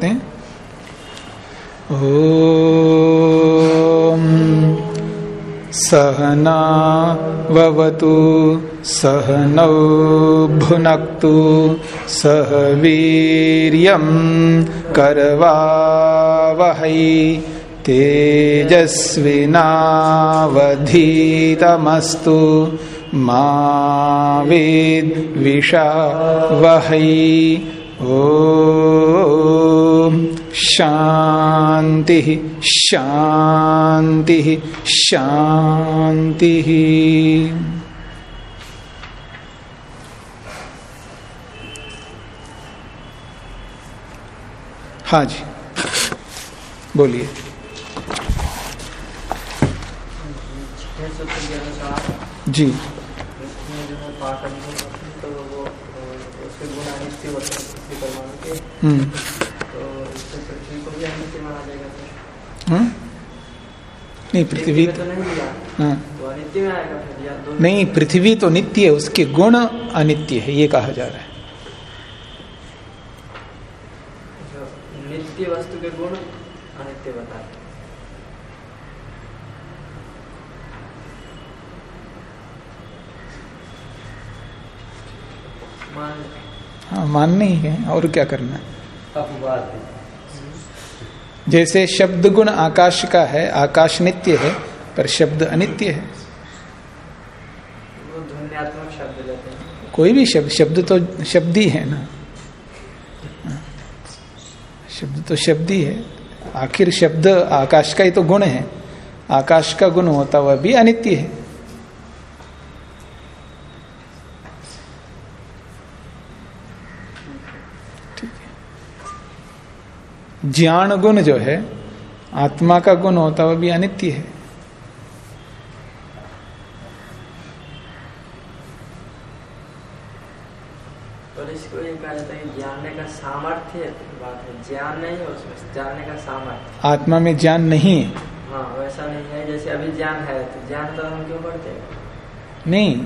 ॐ सहनावतु सहनौ भुनक्तु सह वीर्यं करवावहै तेजस्विनावधीतमस्तु मा वेद्विषावहै। ओ शांति शांति शांति। हाँ जी बोलिए। जी। हम्म। हम्म? नहीं पृथ्वी तो हाँ। तो नहीं पृथ्वी तो नित्य है उसके गुण अनित्य है ये कहा जा रहा है। नित्य वस्तु के गुण अनित्य बता। हाँ मानने ही है और क्या करना है? जैसे शब्द गुण आकाश का है आकाश नित्य है पर शब्द अनित्य है। कोई भी शब्द शब्द तो शब्द ही है ना। शब्द तो शब्द ही है। आखिर शब्द आकाश का ही तो गुण है। आकाश का गुण होता हुआ भी अनित्य है। ज्ञान गुण जो है आत्मा का गुण होता हुआ भी अनित्य है। इसको ये कहा जाता है जानने का सामर्थ्य बात है। ज्ञान नहीं है उसमें जानने का सामर्थ्य। आत्मा में ज्ञान नहीं है। हाँ वैसा नहीं है जैसे अभी ज्ञान है तो ज्ञान तो हम क्यों पढ़ते नहीं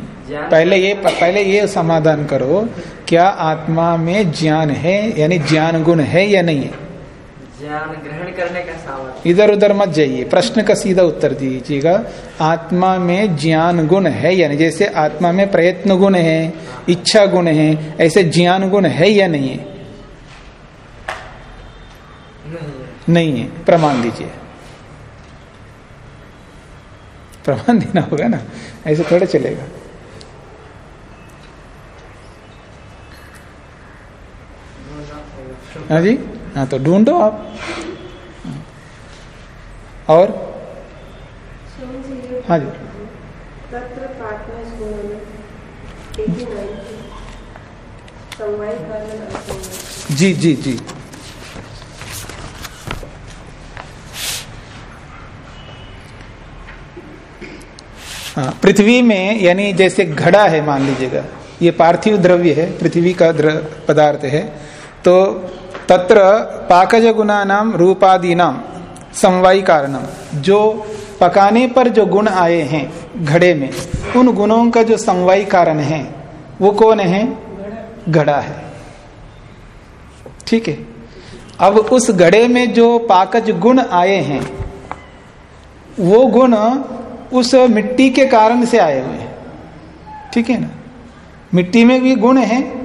पहले ये पहले ये समाधान करो क्या आत्मा में ज्ञान है यानी ज्ञान गुण है या नहीं है? ज्ञान ग्रहण करने का सामर्थ्य। इधर उधर मत जाइए। प्रश्न का सीधा उत्तर दीजिएगा। आत्मा में ज्ञान गुण है या नहीं? जैसे आत्मा में प्रयत्न गुण है इच्छा गुण है ऐसे ज्ञान गुण है या नहीं है? नहीं, है। प्रमाण दीजिए। प्रमाण देना होगा ना? ऐसे थोड़ा चलेगा। हाँ जी? हाँ तो ढूंढो आप। और? हाँ जी। जी जी जी। हाँ पृथ्वी में, यानी जैसे घड़ा है, मान लीजिएगा, ये पार्थिव द्रव्य है, पृथ्वी का पदार्थ है तो तत्र पाकज गुणा नाम रूपादि नाम समवायी कारणम जो पकाने पर जो गुण आए हैं घड़े में, उन गुणों का जो समवायी कारण है, वो कौन है? घड़ा है। ठीक है? अब उस घड़े में जो पाकज गुण आए हैं, वो गुण उस मिट्टी के कारण से आए हुए हैं। ठीक है ना? मिट्टी में भी गुण है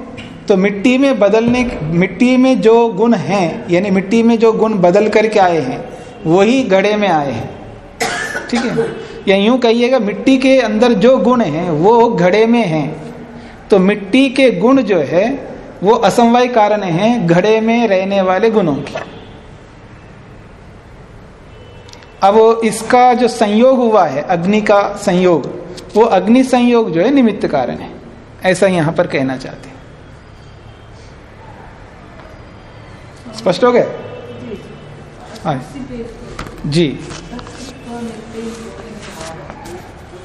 तो मिट्टी में बदलने, मिट्टी में जो गुण हैं, यानी मिट्टी में जो गुण बदल करके आए हैं, वही घड़े में आए हैं। ठीक है? या यूँ कहिएगा, मिट्टी के अंदर जो गुण हैं, वो घड़े में हैं। तो मिट्टी के गुण जो है, वो असमवाय कारण है घड़े में रहने वाले गुणों के। अब इसका जो संयोग हुआ है, अग्नि का संयोग, वो अग्नि संयोग जो है निमित्त कारण है। ऐसा यहाँ पर कहना चाहते हैं। स्पष्ट हो गए हाँ। जी।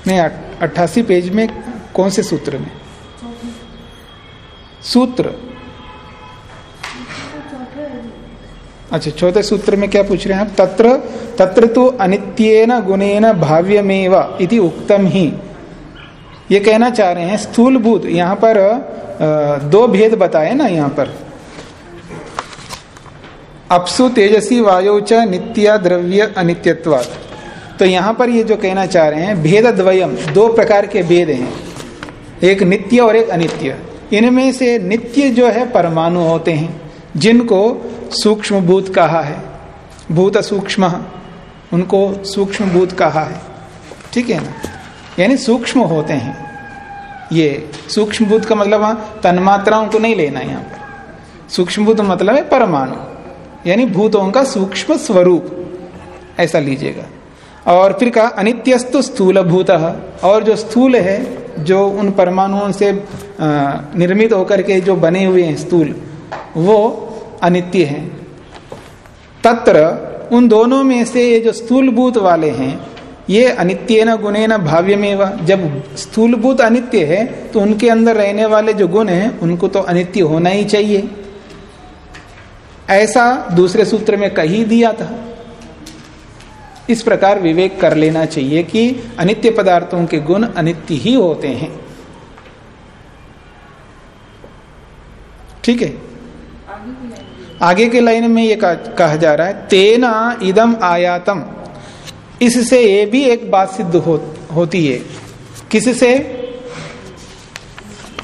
नहीं अट्ठासी पेज में कौन से सूत्र में? सूत्र। अच्छा चौथे सूत्र में क्या पूछ रहे हैं तत्र तत्र तो अनित्येन गुणेन भाव्यमेव इति उक्तम ही। ये कहना चाह रहे हैं स्थूलभूत। यहाँ पर दो भेद बताए ना यहाँ पर। अपसु तेजसी वायु च नित्या द्रव्य अनित्यत्वाद तो यहाँ पर ये जो कहना चाह रहे हैं भेद द्वयम दो प्रकार के भेद हैं। एक नित्य और एक अनित्य। इनमें से नित्य जो है, परमाणु होते हैं, जिनको सूक्ष्म भूत कहा है। भूत सूक्ष्म, उनको सूक्ष्म भूत कहा है। ठीक है ना? यानी सूक्ष्म होते हैं। ये सूक्ष्म भूत का मतलब तन्मात्राओं को नहीं लेना यहाँ पर। सूक्ष्म भूत मतलब है परमाणु। यानी भूतों का सूक्ष्म स्वरूप। ऐसा लीजिएगा। और फिर कहा, अनित्यस्तु स्थूल भूत और जो स्थूल है, जो उन परमाणुओं से निर्मित होकर के जो बने हुए हैं स्थूल, वो अनित्य है। तत्र उन दोनों में से ये जो स्थूल भूत वाले हैं, ये अनित्य न गुणे न भाव्य में जब स्थूलभूत अनित्य है तो उनके अंदर रहने वाले जो गुण हैं, उनको तो अनित्य होना ही चाहिए। ऐसा दूसरे सूत्र में कही दिया था। इस प्रकार विवेक कर लेना चाहिए कि अनित्य पदार्थों के गुण अनित्य ही होते हैं। ठीक है? आगे के लाइन में ये कहा जा रहा है तेना इदम आयातम। इससे ये भी एक बात सिद्ध हो, होती है। किससे?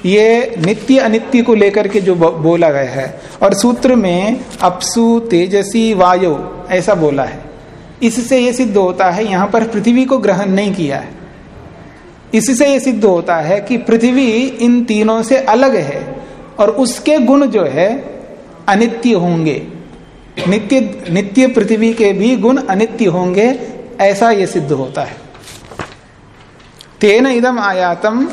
ये नित्य अनित्य को लेकर के जो बोला गया है। और सूत्र में अपसु, तेजसी, वायु, ऐसा बोला है। इससे ये सिद्ध होता है, यहाँ पर पृथ्वी को ग्रहण नहीं किया है। इससे ये सिद्ध होता है कि पृथ्वी इन तीनों से अलग है और उसके गुण जो है, अनित्य होंगे। नित्य नित्य पृथ्वी के भी गुण अनित्य होंगे, ऐसा ये सिद्ध होता है। तेन इदम आयातम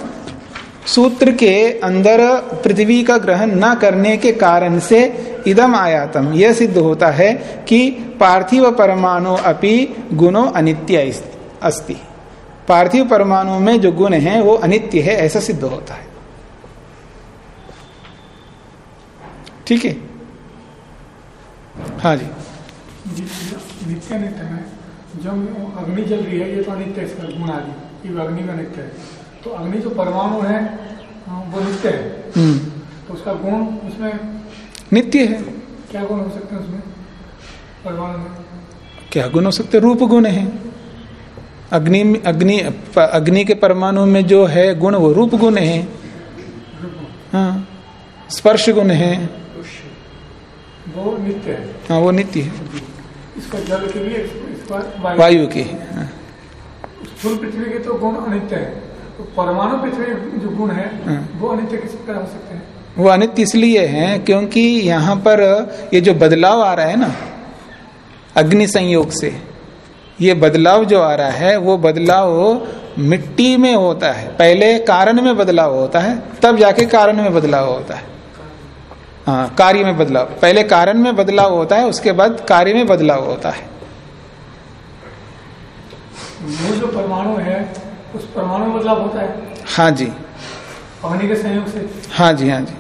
सूत्र के अंदर पृथ्वी का ग्रहण न करने के कारण से इदम आयातम। यह सिद्ध होता है कि पार्थिव परमाणु अपि गुणो अनित्य अस्ति। पार्थिव परमाणु में जो गुण है, वो अनित्य है, ऐसा सिद्ध होता है। ठीक है? हाँ जी। नित्य नित्य है जब अग्नि जल रही है, ये तो अनित्य गुण आ गई अग्नि का नित्य है। तो अग्नि जो परमाणु है वो नित्य है। हम्म। तो उसका गुण उसमें नित्य है। क्या गुण हो सकते हैं उसमें? परमाणु में। क्या गुण हो सकते रूप गुण है। अग्नि अग्नि अग्नि के परमाणु में जो है गुण वो रूप गुण है। हाँ। स्पर्श गुण है। वो नित्य है। हाँ वो नित्य है। इसका जल के लिए वायु की। स्थूल पृथ्वी के तो गुण अनित्य है। तो परमाणु पृथ्वी जो गुण है हाँ। वो अनित्य किस प्रकार हो सकते हैं? वो अनित्य इसलिए है क्योंकि यहाँ पर ये जो बदलाव आ रहा है ना अग्नि संयोग से ये बदलाव जो आ रहा है वो बदलाव मिट्टी में होता है। पहले कारण में बदलाव होता है तब जाके कारण में बदलाव होता है। हाँ कार्य में बदलाव। पहले कारण में बदलाव होता है उसके बाद कार्य में बदलाव होता है। वो जो परमाणु है उस परमाणु में बदलाव होता है? हाँ जी। अग्नि के संयोग से? हाँ जी हाँ जी।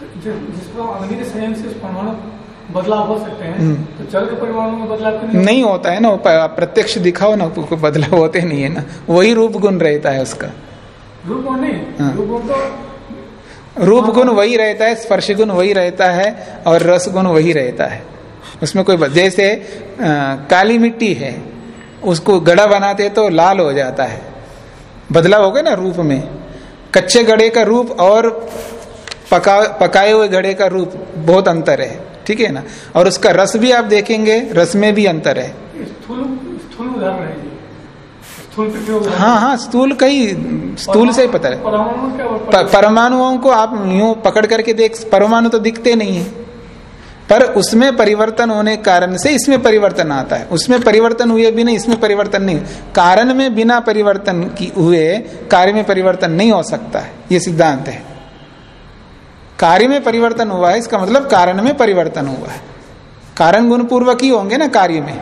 तो जिस अग्नि के संयोग से परमाणु बदलाव हो सकते हैं हम्म। तो जल के परमाणु में बदलाव नहीं, नहीं होता है ना प्रत्यक्ष दिखाओ ना बदलाव होते नहीं है ना। वही रूप गुण रहता है उसका। रूप गुण नहीं? हाँ। रूप गुण तो रूप गुण वही रहता है स्पर्श गुण वही रहता है और रस गुण वही रहता है। उसमें कोई जैसे आ, काली मिट्टी है उसको गड़ा बनाते तो लाल हो जाता है। बदलाव हो गया ना रूप में। कच्चे गड़े का रूप और पका पकाए हुए गड़े का रूप बहुत अंतर है ठीक है ना? और उसका रस भी आप देखेंगे रस में भी अंतर है। स्थूल स्थूल स्थूल हाँ। हाँ स्थूल कई स्थूल से ही पता है। परमाणुओं को आप यूँ पकड़ करके देख परमाणु तो दिखते नहीं है। पर उसमें परिवर्तन होने कारण से इसमें परिवर्तन आता है। उसमें परिवर्तन हुए नहीं इसमें परिवर्तन नहीं। कारण में बिना परिवर्तन की हुए कार्य में परिवर्तन नहीं हो सकता है। ये सिद्धांत है। कार्य में परिवर्तन हुआ है, इसका मतलब कारण में परिवर्तन हुआ है। कारण गुण पूर्वक ही होंगे ना कार्य में।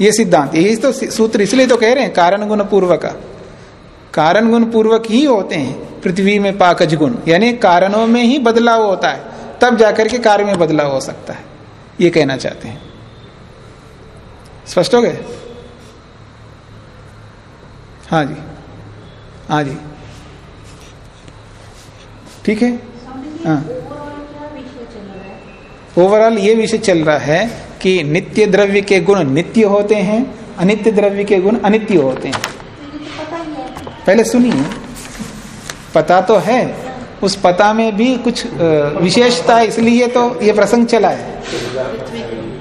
ये सिद्धांत। यही तो सूत्र इसलिए तो कह रहे हैं, कारण गुण पूर्वक कारण गुण पूर्वक ही होते हैं, पृथ्वी में पाकज गुण। यानी कारणों में ही बदलाव होता है। तब जाकर के कार्य में बदलाव हो सकता है। ये कहना चाहते हैं। स्पष्ट हो गए? हाँ जी। हाँ जी। ठीक है? हाँ। ओवरऑल ये विषय चल रहा है कि नित्य द्रव्य के गुण नित्य होते हैं, अनित्य द्रव्य के गुण अनित्य होते हैं। पहले सुनिए। पता तो है। उस पता में भी कुछ विशेषता इसलिए तो ये प्रसंग चला है।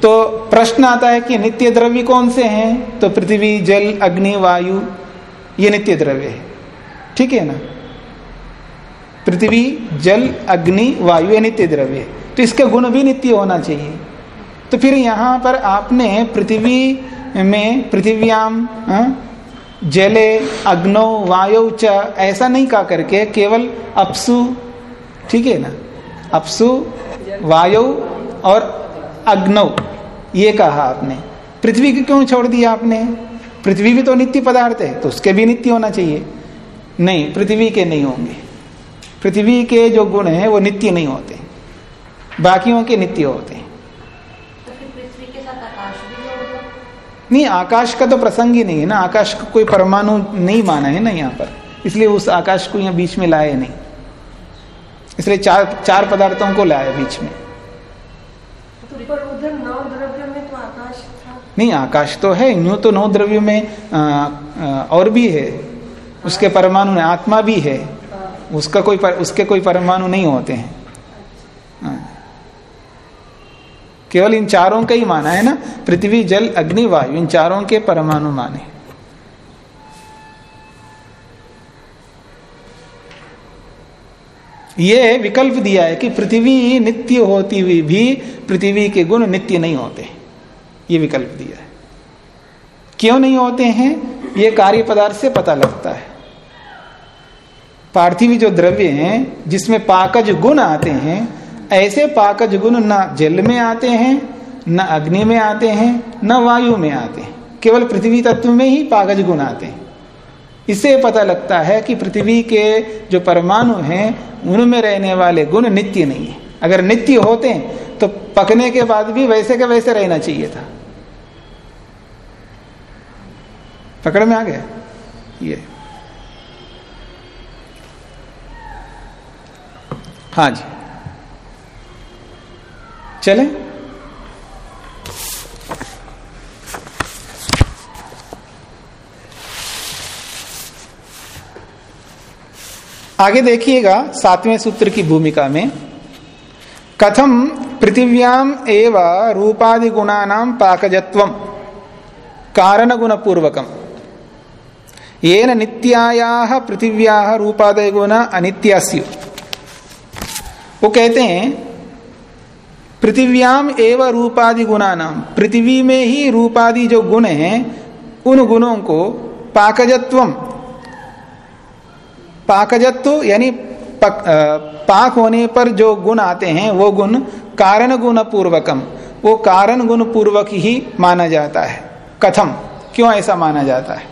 तो प्रश्न आता है कि नित्य द्रव्य कौन से हैं? तो पृथ्वी, जल, अग्नि, वायु, ये नित्य द्रव्य है। ठीक है ना? पृथ्वी, जल, अग्नि, वायु, ये नित्य द्रव्य है। तो इसके गुण भी नित्य होना चाहिए। तो फिर यहाँ पर आपने पृथ्वी में, पृथिव्याम जले, अग्नो, वायु च, ऐसा नहीं कहा करके केवल अपसु, ठीक है ना? अपसु, वायु और अग्नौ, ये कहा आपने। पृथ्वी की क्यों छोड़ दिया आपने? पृथ्वी भी तो नित्य पदार्थ है तो उसके भी नित्य होना चाहिए। नहीं, पृथ्वी के नहीं होंगे। पृथ्वी के जो गुण है, वो नित्य नहीं होते। बाकियों के नित्य होते हैं। नहीं आकाश का तो प्रसंग ही नहीं है ना आकाश का कोई परमाणु नहीं माना है ना यहाँ पर। इसलिए उस आकाश को यहाँ बीच में लाए नहीं। इसलिए चार चार पदार्थों को लाया बीच में। तो उधर नौ द्रव्य में तो आकाश नहीं आकाश तो है यूँ तो नौ द्रव्य में आ, आ, और भी है। उसके परमाणु में आत्मा भी है। उसका कोई पर, उसके कोई परमाणु नहीं होते हैं हाँ। केवल इन चारों का ही माना है ना? पृथ्वी, जल, अग्नि, वायु, इन चारों के परमाणु माने। ये विकल्प दिया है कि पृथ्वी नित्य होती हुई भी पृथ्वी के गुण नित्य नहीं होते। ये विकल्प दिया है। क्यों नहीं होते हैं? ये कार्य पदार्थ से पता लगता है। पार्थिवी जो द्रव्य हैं, जिसमें पाकज गुण आते हैं ऐसे पाकज गुण न जल में आते हैं, न अग्नि में आते हैं, न वायु में आते हैं। केवल पृथ्वी तत्व में ही पाकज गुण आते हैं। इससे पता लगता है कि पृथ्वी के जो परमाणु हैं, उनमें रहने वाले गुण नित्य नहीं है। अगर नित्य होते तो पकने के बाद भी वैसे के वैसे रहना चाहिए था। पकड़ में आ गया? ये। हाँ जी। चले। आगे देखिएगा सातवें सूत्र की भूमिका में। कथम पृथिव्याम एव रूपादि गुणानाम पाकजत्व कारण गुण पूर्वकम ये नित्याया पृथिव्या रूपादय गुण अनित्यास्यु। वो कहते हैं पृथिव्याम एव रूपादि गुणानाम। पृथ्वी में ही रूपादि जो गुण हैं उन गुणों को पाकजत्वम पाकजत्व यानी पक, पाक होने पर जो गुण आते हैं वो गुण कारण गुण पूर्वकम वो कारण गुण पूर्वक ही माना जाता है। कथम क्यों ऐसा माना जाता है?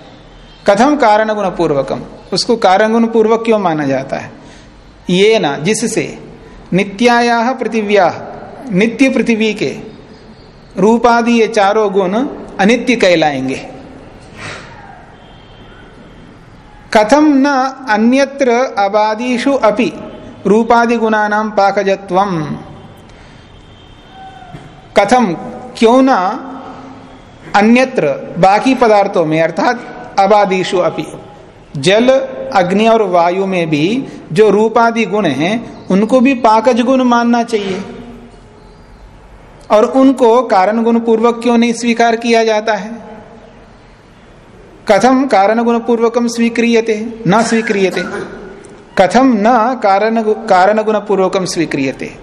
कथम कारण गुण पूर्वकम उसको कारण गुण पूर्वक क्यों माना जाता है? ये ना जिससे नित्याया पृथिव्या नित्य पृथ्वी के रूपादि ये चारों गुण अनित्य कहलाएँगे। कथम न अन्यत्र अबादिषु अपि रूपादि गुणानाम पाकजत्व कथम क्यों न अन्यत्र बाकी पदार्थों में अर्थात अबादिशु अपि जल, अग्नि और वायु में भी जो रूपादि गुण हैं, उनको भी पाकज गुण मानना चाहिए। और उनको कारण गुण पूर्वक क्यों नहीं स्वीकार किया जाता है? कथम कारण गुण पूर्वकम स्वीक्रियते, न स्वीक्रियते। कथम न कारण कारण गुण पूर्वकम स्वीक्रियते।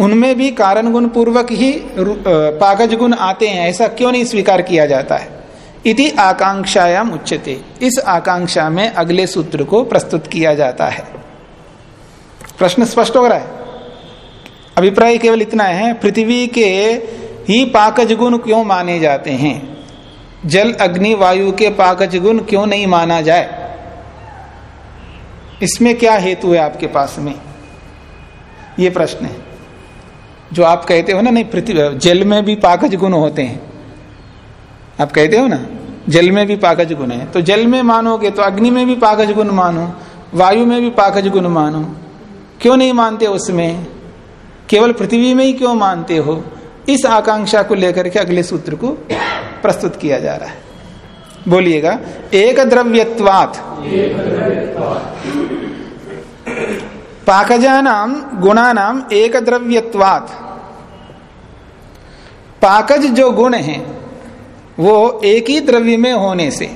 उनमें भी कारण गुण पूर्वक ही पागज गुण आते हैं, ऐसा क्यों नहीं स्वीकार किया जाता है? इति आकांक्षायाम उच्चते इस आकांक्षा में अगले सूत्र को प्रस्तुत किया जाता है। प्रश्न स्पष्ट हो रहा है? अभिप्राय केवल इतना है, पृथ्वी के ही पाकज गुण क्यों माने जाते हैं? जल, अग्नि, वायु के पाकज गुण क्यों नहीं माना जाए? इसमें क्या हेतु है आपके पास में? ये प्रश्न है। जो आप कहते हो ना, नहीं, पृथ्वी, जल में भी पाकज गुण होते हैं। आप कहते हो ना, जल में भी पाकज गुण है। तो जल में मानोगे तो अग्नि में भी पाकज गुण मानो, वायु में भी पाकज गुण मानो। क्यों नहीं मानते उसमें? केवल पृथ्वी में ही क्यों मानते हो? इस आकांक्षा को लेकर के अगले सूत्र को प्रस्तुत किया जा रहा है। बोलिएगा एक द्रव्यत्वात पाकजा नाम गुणा नाम एक द्रव्यत्वात पाकज जो गुण है, वो एक ही द्रव्य में होने से,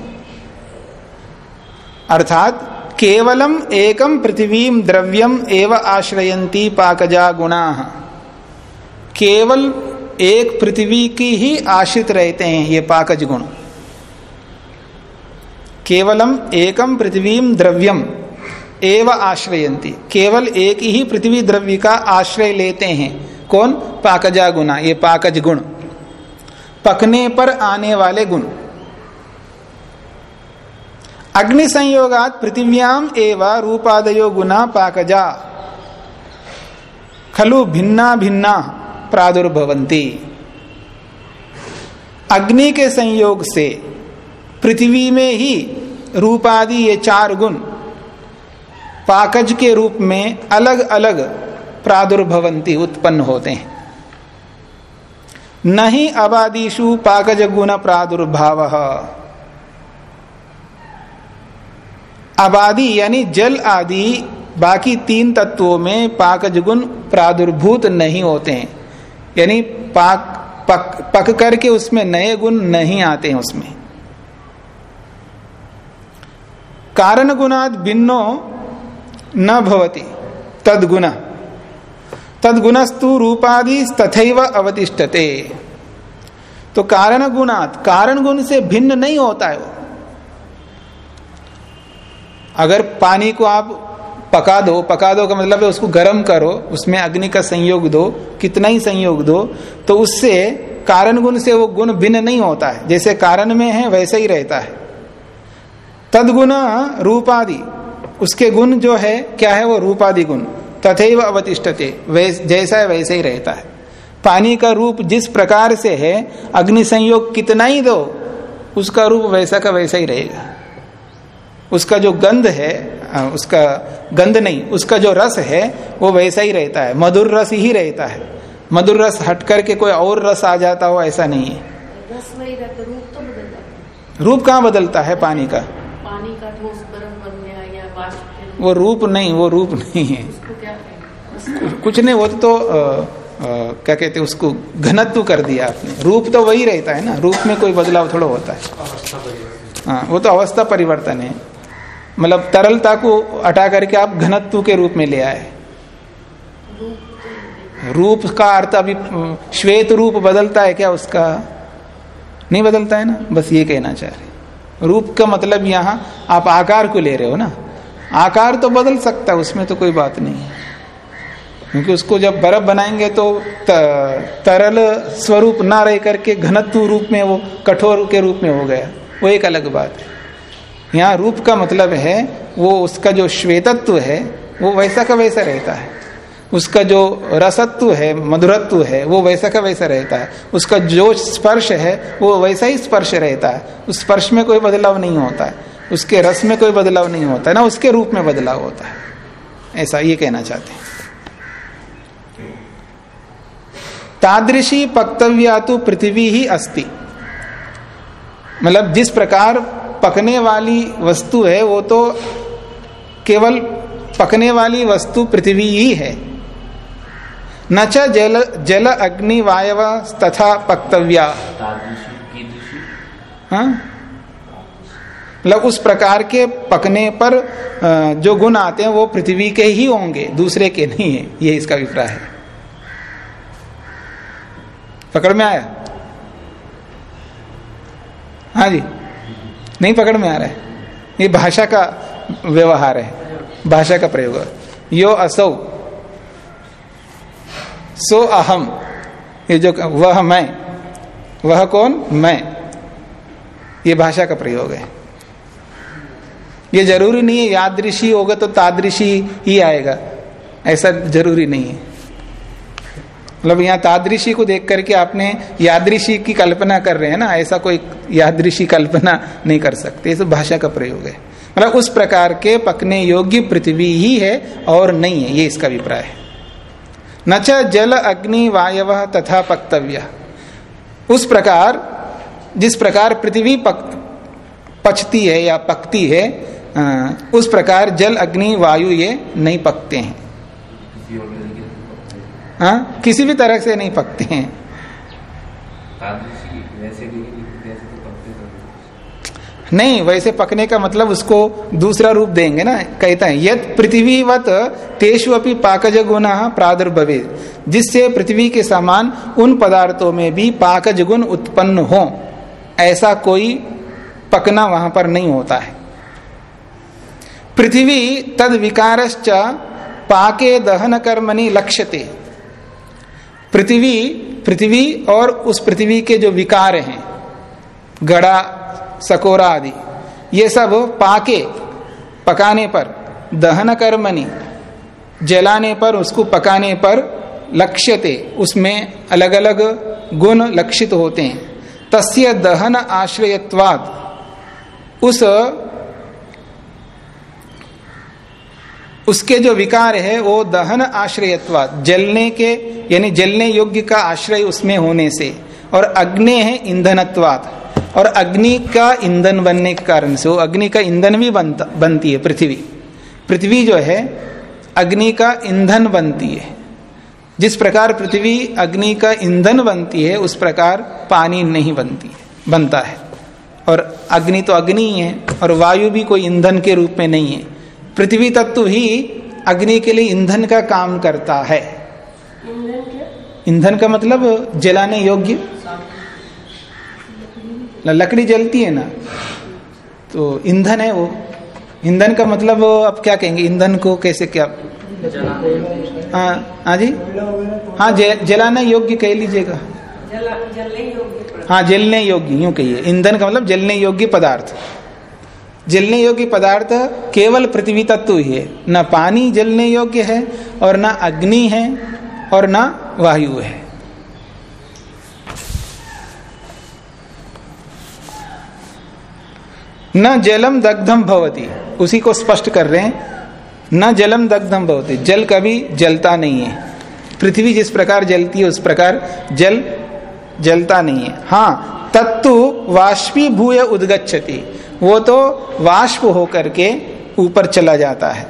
अर्थात केवलम एकम पृथ्वी द्रव्यम एव आश्रयंती पाकजा गुणा केवल एक पृथ्वी की ही आश्रित रहते हैं ये पाकज गुण केवलम एकम पृथ्वी द्रव्यम एव आश्रयंती केवल एक ही पृथ्वी द्रव्य का आश्रय लेते हैं। कौन? पाकजा गुना ये पाकज गुण पकने पर आने वाले गुण। अग्नि संयोगात पृथिव्याम एवं रूपादयो गुना पाकजा। खलु भिन्ना भिन्ना प्रादुर्भवंती अग्नि के संयोग से पृथ्वी में ही रूपादि ये चार गुण पाकज के रूप में अलग अलग प्रादुर्भवंती उत्पन्न होते हैं। नहीं अबादिशु पाकज गुण प्रादुर्भाव। आबादी यानी जल आदि बाकी तीन तत्वों में पाकज गुण प्रादुर्भूत नहीं होते हैं। यानी पाक, पक पक करके उसमें नए गुण नहीं आते हैं उसमें। कारण गुणाद भिन्नो न भवती, तदगुण। तदगुणस्तु रूपादि तथैव अवतिष्ठते। तो कारण गुणात कारण गुण से भिन्न नहीं होता है वो। अगर पानी को आप पका दो पका दो का मतलब है उसको गर्म करो, उसमें अग्नि का संयोग दो, कितना ही संयोग दो तो उससे कारण गुण से वो गुण भिन्न नहीं होता है। जैसे कारण में है, वैसे ही रहता है। तदगुण रूपादि, उसके गुण जो है, क्या है वो रूपादि गुण? तथैव अवतिष्ठते जैसा है वैसे ही रहता है। पानी का रूप जिस प्रकार से है अग्नि संयोग कितना ही दो, उसका रूप वैसा का वैसा ही रहेगा। उसका जो गंध है उसका गंध नहीं उसका जो रस है वो वैसा ही रहता है। मधुर रस ही रहता है। मधुर रस हट करके कोई और रस आ जाता हो ऐसा नहीं है। रस वही रहता रूप तो बदलता है। रूप कहाँ बदलता है? पानी का। पानी का ठोस बर्फ़ बन गया या वाष्प वो रूप नहीं वो रूप नहीं है। कुछ नहीं वो तो अ, अ, क्या कहते हैं उसको घनत्व कर दिया आपने। रूप तो वही रहता है ना रूप में कोई बदलाव थोड़ा होता है। हाँ वो तो अवस्था परिवर्तन है। मतलब तरलता को हटा करके आप घनत्व के रूप में ले आए। रूप का अर्थ अभी श्वेत रूप बदलता है क्या उसका? नहीं बदलता है ना? बस ये कहना चाह रहे रूप का मतलब यहाँ आप आकार को ले रहे हो ना? आकार तो बदल सकता है, उसमें तो कोई बात नहीं है। क्योंकि उसको जब बर्फ़ बनाएँगे तो तरल स्वरूप ना रह करके घनत्व रूप में वो, कठोर के रूप में हो गया। वो एक अलग बात है। यहाँ रूप का मतलब है, वो उसका जो श्वेतत्व है, वो वैसा का वैसा रहता है। उसका जो रसत्व है, मधुरत्व है, वो वैसा का वैसा रहता है। उसका जो स्पर्श है, वो वैसा ही स्पर्श रहता है। उस स्पर्श में कोई बदलाव नहीं होता है। उसके रस में कोई बदलाव नहीं होता है, ना उसके रूप में बदलाव होता है। ऐसा ये कहना चाहते हैं। तादृशी पक्तव्या तो पृथ्वी ही अस्ति। मतलब जिस प्रकार पकने वाली वस्तु है, वो तो केवल पकने वाली वस्तु पृथ्वी ही है। न च जल जल अग्नि वायव तथा पक्तव्या हाँ? मतलब उस प्रकार के पकने पर जो गुण आते हैं, वो पृथ्वी के ही होंगे, दूसरे के नहीं है, ये इसका अभिप्राय है। पकड़ में आया? हाँ जी। नहीं पकड़ में आ रहा है। ये भाषा का व्यवहार है। भाषा का प्रयोग। है यो असौ। सो अहम। ये जो वह मैं। वह कौन? मैं। ये भाषा का प्रयोग है। ये ज़रूरी नहीं है, यादृशी होगा तो तादृशी ही आएगा। ऐसा ज़रूरी नहीं है। मतलब यहाँ तादृशी को देख करके आपने यादृशी की कल्पना कर रहे हैं ना ऐसा कोई यादृशी कल्पना नहीं कर सकते ये सब भाषा का प्रयोग है। मतलब उस प्रकार के पकने योग्य पृथ्वी ही है और नहीं है ये इसका अभिप्राय है। न जल अग्नि वायव तथा पक्तव्य। उस प्रकार जिस प्रकार पृथ्वी पक, पचती है या पकती है उस प्रकार जल अग्नि वायु ये नहीं पकते हैं। हाँ? किसी भी तरह से नहीं पकते हैं। नहीं वैसे पकने का मतलब उसको दूसरा रूप देंगे ना कहता है यद पृथ्वीवत तेषु अपनी पाकज गुण प्रादुर्भवे जिससे पृथ्वी के समान उन पदार्थों में भी पाकज गुण उत्पन्न हो। ऐसा कोई पकना वहाँ पर नहीं होता है। पृथ्वी तद विकारश्च पाके दहन कर्मणि लक्ष्यते। पृथ्वी पृथ्वी और उस पृथ्वी के जो विकार हैं, गड़ा, सकोरा आदि, ये सब पाके, पकाने पर, दहन कर्मणि, जलाने पर, उसको पकाने पर लक्ष्यते, उसमें अलग अलग गुण लक्षित होते हैं। तस्य दहन आश्रयत्वाद उस उसके जो विकार है, वो दहन आश्रयत्वा, जलने के, यानी जलने योग्य का आश्रय उसमें होने से। और अग्नि है ईंधनत्वात। और अग्नि का ईंधन बनने के कारण से, वो अग्नि का ईंधन भी बनता बनती है पृथ्वी। पृथ्वी जो है, अग्नि का ईंधन बनती है। जिस प्रकार पृथ्वी अग्नि का ईंधन बनती है, उस प्रकार पानी नहीं बनती है, बनता है। और अग्नि तो अग्नि ही है, और वायु भी कोई ईंधन के रूप में नहीं है। पृथ्वी तत्व ही अग्नि के लिए ईंधन का काम करता है। ईंधन का मतलब जलाने योग्य? लकड़ी जलती है ना? तो ईंधन है वो। ईंधन का मतलब अब क्या कहेंगे? ईंधन को कैसे क्या? हाँ हाँ जी? हाँ जलाने योग्य कह लीजिएगा। हाँ जलने योग्य यूँ कहिए। ईंधन का मतलब जलने योग्य पदार्थ। जलने योग्य पदार्थ केवल पृथ्वी तत्व ही है। न पानी जलने योग्य है और न अग्नि है और न वायु है। न जलम दग्धम भवती। उसी को स्पष्ट कर रहे हैं। न जलम दग्धम भवती। जल कभी जलता नहीं है। पृथ्वी जिस प्रकार जलती है, उस प्रकार जल जलता नहीं है। हाँ तत्व वाष्पी भूय उदगछति वो तो वाष्प होकर के ऊपर चला जाता है।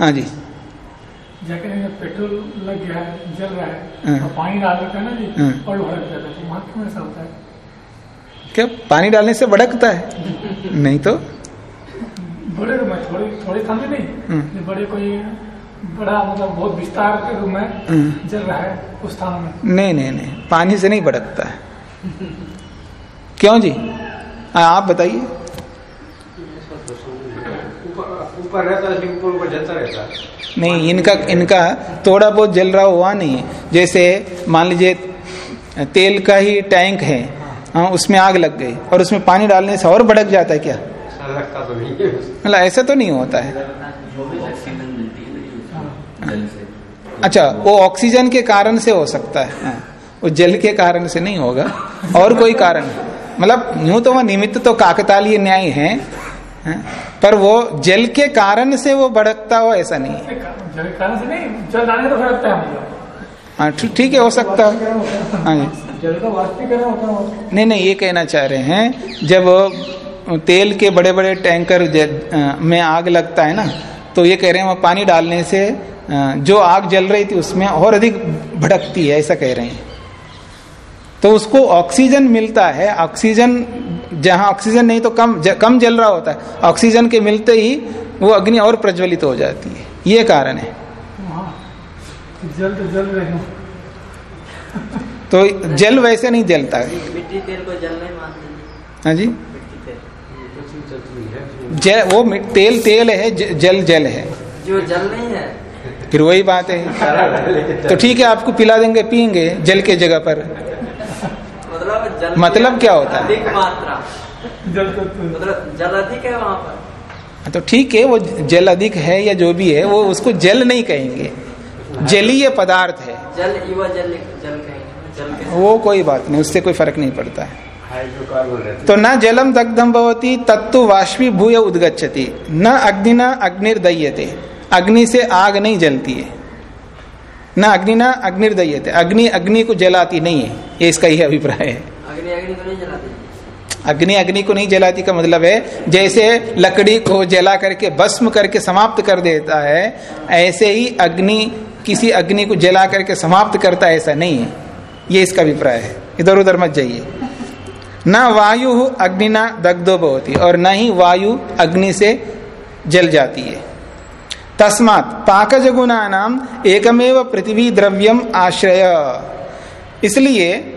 हाँ जी। पेट्रोल लग गया है जल रहा है हाँ। तो पानी डाल देते हैं ना जी हाँ। और भड़क जाता है तो वहाँ क्यों ऐसा होता है? क्या पानी डालने से भड़कता है? नहीं तो। बड़े रूम में थोड़ी थोड़ी थाने नहीं हाँ। बड़े कोई बड़ा मतलब बहुत विस्तार के रूम में जल रहा है उस स्थान में। नहीं नहीं नहीं पानी से नहीं भड़कता है। क्यों जी? आ, आप बताइए। ऊपर रहता है ऊपर ऊपर जलता रहता है। नहीं इनका इनका थोड़ा बहुत जल रहा हुआ नहीं। है जैसे मान लीजिए तेल का ही टैंक है हाँ उसमें आग लग गई और उसमें पानी डालने से और भड़क जाता है क्या? तो मतलब ऐसा तो नहीं होता है। अच्छा वो ऑक्सीजन के कारण से हो सकता है हाँ, वो जल के कारण से नहीं होगा और कोई कारण। मतलब यूँ तो वह निमित्त तो काकतालीय न्याय है पर वो जल के कारण से वो भड़कता हो ऐसा नहीं है। जल के कारण से नहीं जल डालने तो भड़कता है हाँ ठीक है हो सकता है। हाँ जल का वाष्पीकरण होता नहीं नहीं ये कहना चाह रहे हैं जब तेल के बड़े बड़े टैंकर में आग लगता है ना तो ये कह रहे हैं वो पानी डालने से जो आग जल रही थी उसमें और अधिक भड़कती है ऐसा कह रहे हैं। तो उसको ऑक्सीजन मिलता है। ऑक्सीजन जहाँ ऑक्सीजन नहीं तो कम ज, कम जल रहा होता है। ऑक्सीजन के मिलते ही वो अग्नि और प्रज्वलित हो जाती है। ये कारण है। जल तो जल रहे तो जल वैसे नहीं जलता। है मिट्टी तेल को जल नहीं हाँ जी। जल वो तेल तेल है जल जल है। जो जल नहीं है। फिर वही बात है। तो ठीक है आपको पिला देंगे पियेंगे जल के जगह पर। मतलब मतलब क्या होता है? अधिक मात्रा। जल मतलब जल अधिक है वहाँ पर। तो ठीक है वो जल अधिक है या जो भी है वो उसको जल नहीं कहेंगे। जलीय पदार्थ है। जल जल जल कहेंगे। वो कोई बात नहीं उससे कोई फ़र्क नहीं पड़ता है। तो न जलम दग्धम भवती तत्व वाष्पी भूय उदगछति न अग्नि न अग्निर्दयते अग्नि से आग नहीं जलती है। न अग्नि न अग्निर्दय अग्नि अग्नि को जलाती नहीं है ये इसका ही अभिप्राय है। अग्नि अग्नि को नहीं जलाती का मतलब है, जैसे लकड़ी को जला करके, भस्म करके समाप्त कर देता है, ऐसे ही अग्नि, किसी अग्नि को जला करके समाप्त करता है, ऐसा नहीं है। ये इसका अभिप्राय है। इधर उधर मत जाइए। न वायु अग्नि, न दग्धो होती और न ही वायु अग्नि से जल जाती है। तस्मात पाकज गुणा नाम एकमेव पृथ्वी द्रव्यम आश्रय। इसलिए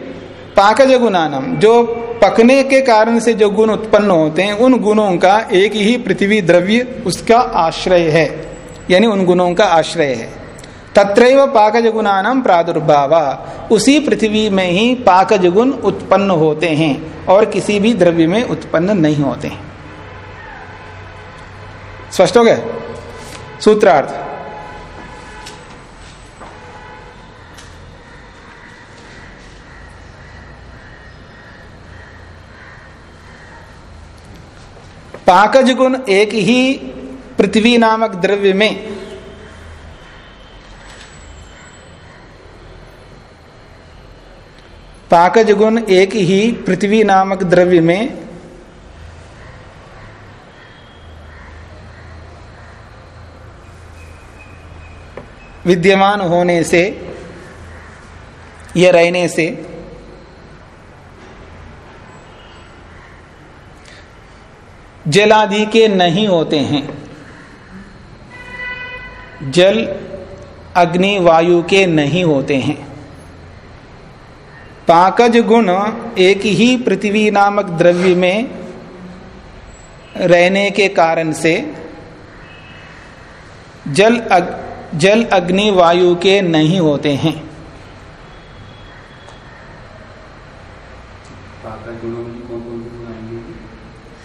पाकज गुणा नाम जो पकने के कारण से जो गुण उत्पन्न होते हैं, उन गुणों का एक ही पृथ्वी द्रव्य उसका आश्रय है, यानी उन गुणों का आश्रय है। तत्रैव पाकज गुणानाम प्रादुर्भाव, उसी पृथ्वी में ही पाकज गुण उत्पन्न होते हैं और किसी भी द्रव्य में उत्पन्न नहीं होते स्पष्ट हो गया? सूत्रार्थ पाकज गुण एक ही पृथ्वी नामक द्रव्य में। पाकज गुण एक ही पृथ्वी नामक द्रव्य में। विद्यमान होने से या रहने से जलादि के नहीं होते हैं। जल अग्नि वायु के नहीं होते हैं। पाकज गुण एक ही पृथ्वी नामक द्रव्य में रहने के कारण से जल अग, जल अग्नि वायु के नहीं होते हैं।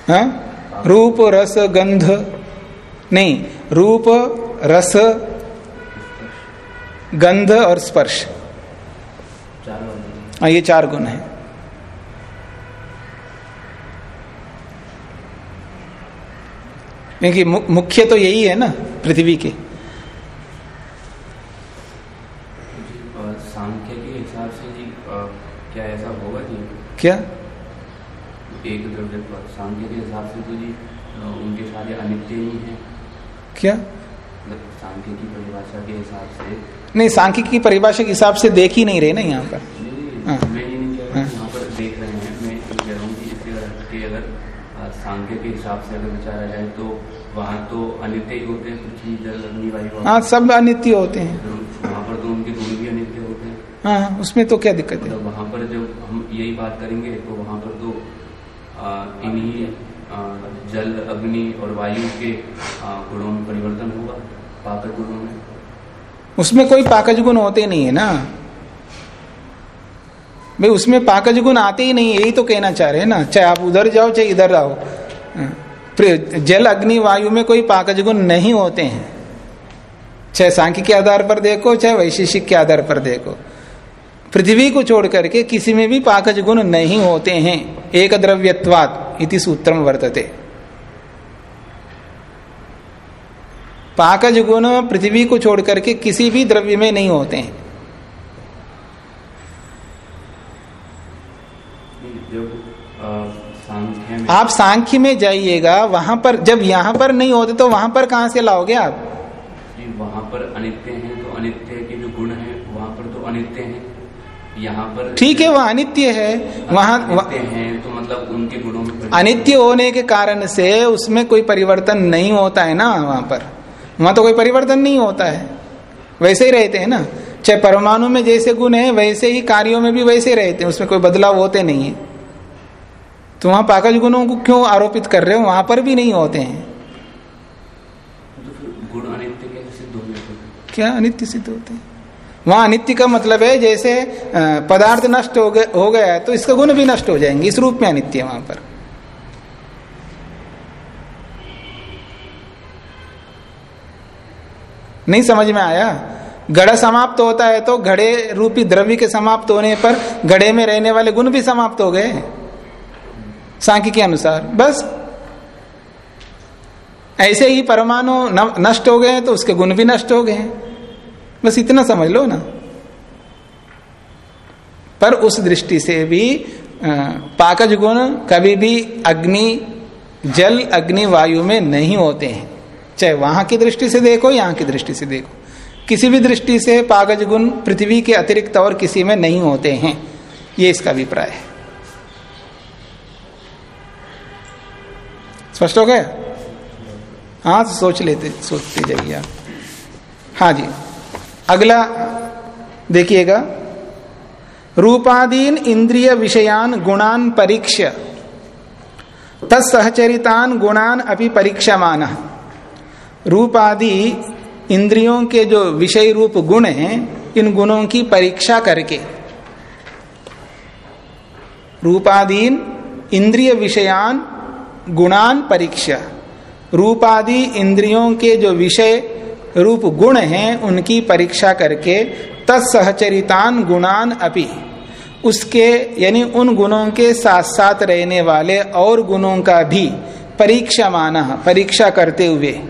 हाँ? रूप रस गंध नहीं रूप रस गंध और स्पर्श। हाँ ये चार गुण है। क्योंकि मुख्य तो यही है ना पृथ्वी के। सांख्य के हिसाब से जी क्या ऐसा होगा जी? क्या? एक द्रव्य सांख्य के हिसाब से तो जी उनके सारे अनित्य ही हैं। क्या? मतलब सांख्य की परिभाषा के हिसाब से। नहीं सांख्य की परिभाषा के हिसाब से देख ही नहीं रहे ना यहाँ पर। हाँ। मैं ये नहीं कह रहा यहाँ पर देख रहे हैं। मैं कह रहा हूँ कि इसके कि अगर सांख्य के हिसाब से अगर विचारा जाए तो वहाँ तो अनित्य ही होते हैं पृथ्वी जल अग्नि वायु हाँ सब अनित्य होते हैं। वहाँ पर तो उनके गुण भी अनित्य होते हैं। हाँ उसमें तो क्या दिक्कत है? मतलब वहाँ पर जब हम यही बात करेंगे तो वहाँ पर तो इन्हीं जल, अग्नि और वायु के गुणों में परिवर्तन होगा पाकज गुणों में। उसमें कोई पाकज गुण होते नहीं है ना? भाई, उसमें पाकज गुण आते ही नहीं, यही तो कहना चाह रहे हैं ना। चाहे आप उधर जाओ, चाहे इधर आओ। जल, अग्नि, वायु में कोई पाकज गुण नहीं होते हैं। चाहे सांख्य के आधार पर देखो, चाहे वैशेषिक के आधार पर देखो। पृथ्वी को छोड़ करके किसी में भी पाकज गुण नहीं होते हैं। एक द्रव्यत्वात इति सूत्रम वर्तते। पाकज गुण पृथ्वी को छोड़ करके किसी भी द्रव्य में नहीं होते हैं। आप सांख्य में जाइएगा वहाँ पर जब यहाँ पर नहीं होते तो वहाँ पर कहाँ से लाओगे आप? वहाँ पर अनित्य हैं तो अनित्य के जो गुण हैं वहाँ पर तो अनित्य हैं। यहाँ पर ठीक है वह अनित्य है। वहाँ हैं तो मतलब उनके गुणों में अनित्य होने के कारण से उसमें कोई परिवर्तन नहीं होता है ना वहाँ पर। वहाँ तो कोई परिवर्तन नहीं होता है। वैसे ही रहते हैं ना। चाहे परमाणु में जैसे गुण है वैसे ही कार्यों में भी वैसे रहते हैं। उसमें कोई बदलाव होते नहीं है। तो वहाँ पाकज गुणों को क्यों आरोपित कर रहे हो? वहाँ पर भी नहीं होते हैं। तो क्या अनित्य सिद्ध होते हैं? वहाँ अनित्य का मतलब है, जैसे पदार्थ नष्ट हो हो गया तो इसका गुण भी नष्ट हो जाएँगे, इस रूप में अनित्य वहाँ पर। नहीं समझ में आया? घड़ा समाप्त होता है तो घड़े रूपी द्रव्य के समाप्त होने पर घड़े में रहने वाले गुण भी समाप्त हो गए। सांख्य के अनुसार, बस। ऐसे ही परमाणु नष्ट हो गए तो उसके गुण भी नष्ट हो गए बस इतना समझ लो ना। पर उस दृष्टि से भी पाकज गुण कभी भी अग्नि, जल, अग्नि, वायु में नहीं होते हैं। चाहे वहाँ की दृष्टि से देखो, यहाँ की दृष्टि से देखो। किसी भी दृष्टि से पागज गुण पृथ्वी के अतिरिक्त और किसी में नहीं होते हैं। ये इसका अभिप्राय है। स्पष्ट हो गया? हाँ सोच लेते, सोचते जाइए आप। हाँ जी। अगला देखिएगा। रूपादीन इंद्रिय विषयान गुणान परीक्ष तत्सहचरितान गुणान अपनी परीक्षामान रूपादि इंद्रियों के जो विषय रूप गुण हैं, इन गुणों की परीक्षा करके। रूपादीन इंद्रिय विषयान गुणान परीक्षा रूपादि इंद्रियों के जो विषय रूप गुण हैं उनकी परीक्षा करके, तत्सहचरितान गुणान अपि। उसके, यानी उन गुणों के साथ साथ रहने वाले और गुणों का भी परीक्षा माना, परीक्षा करते हुए।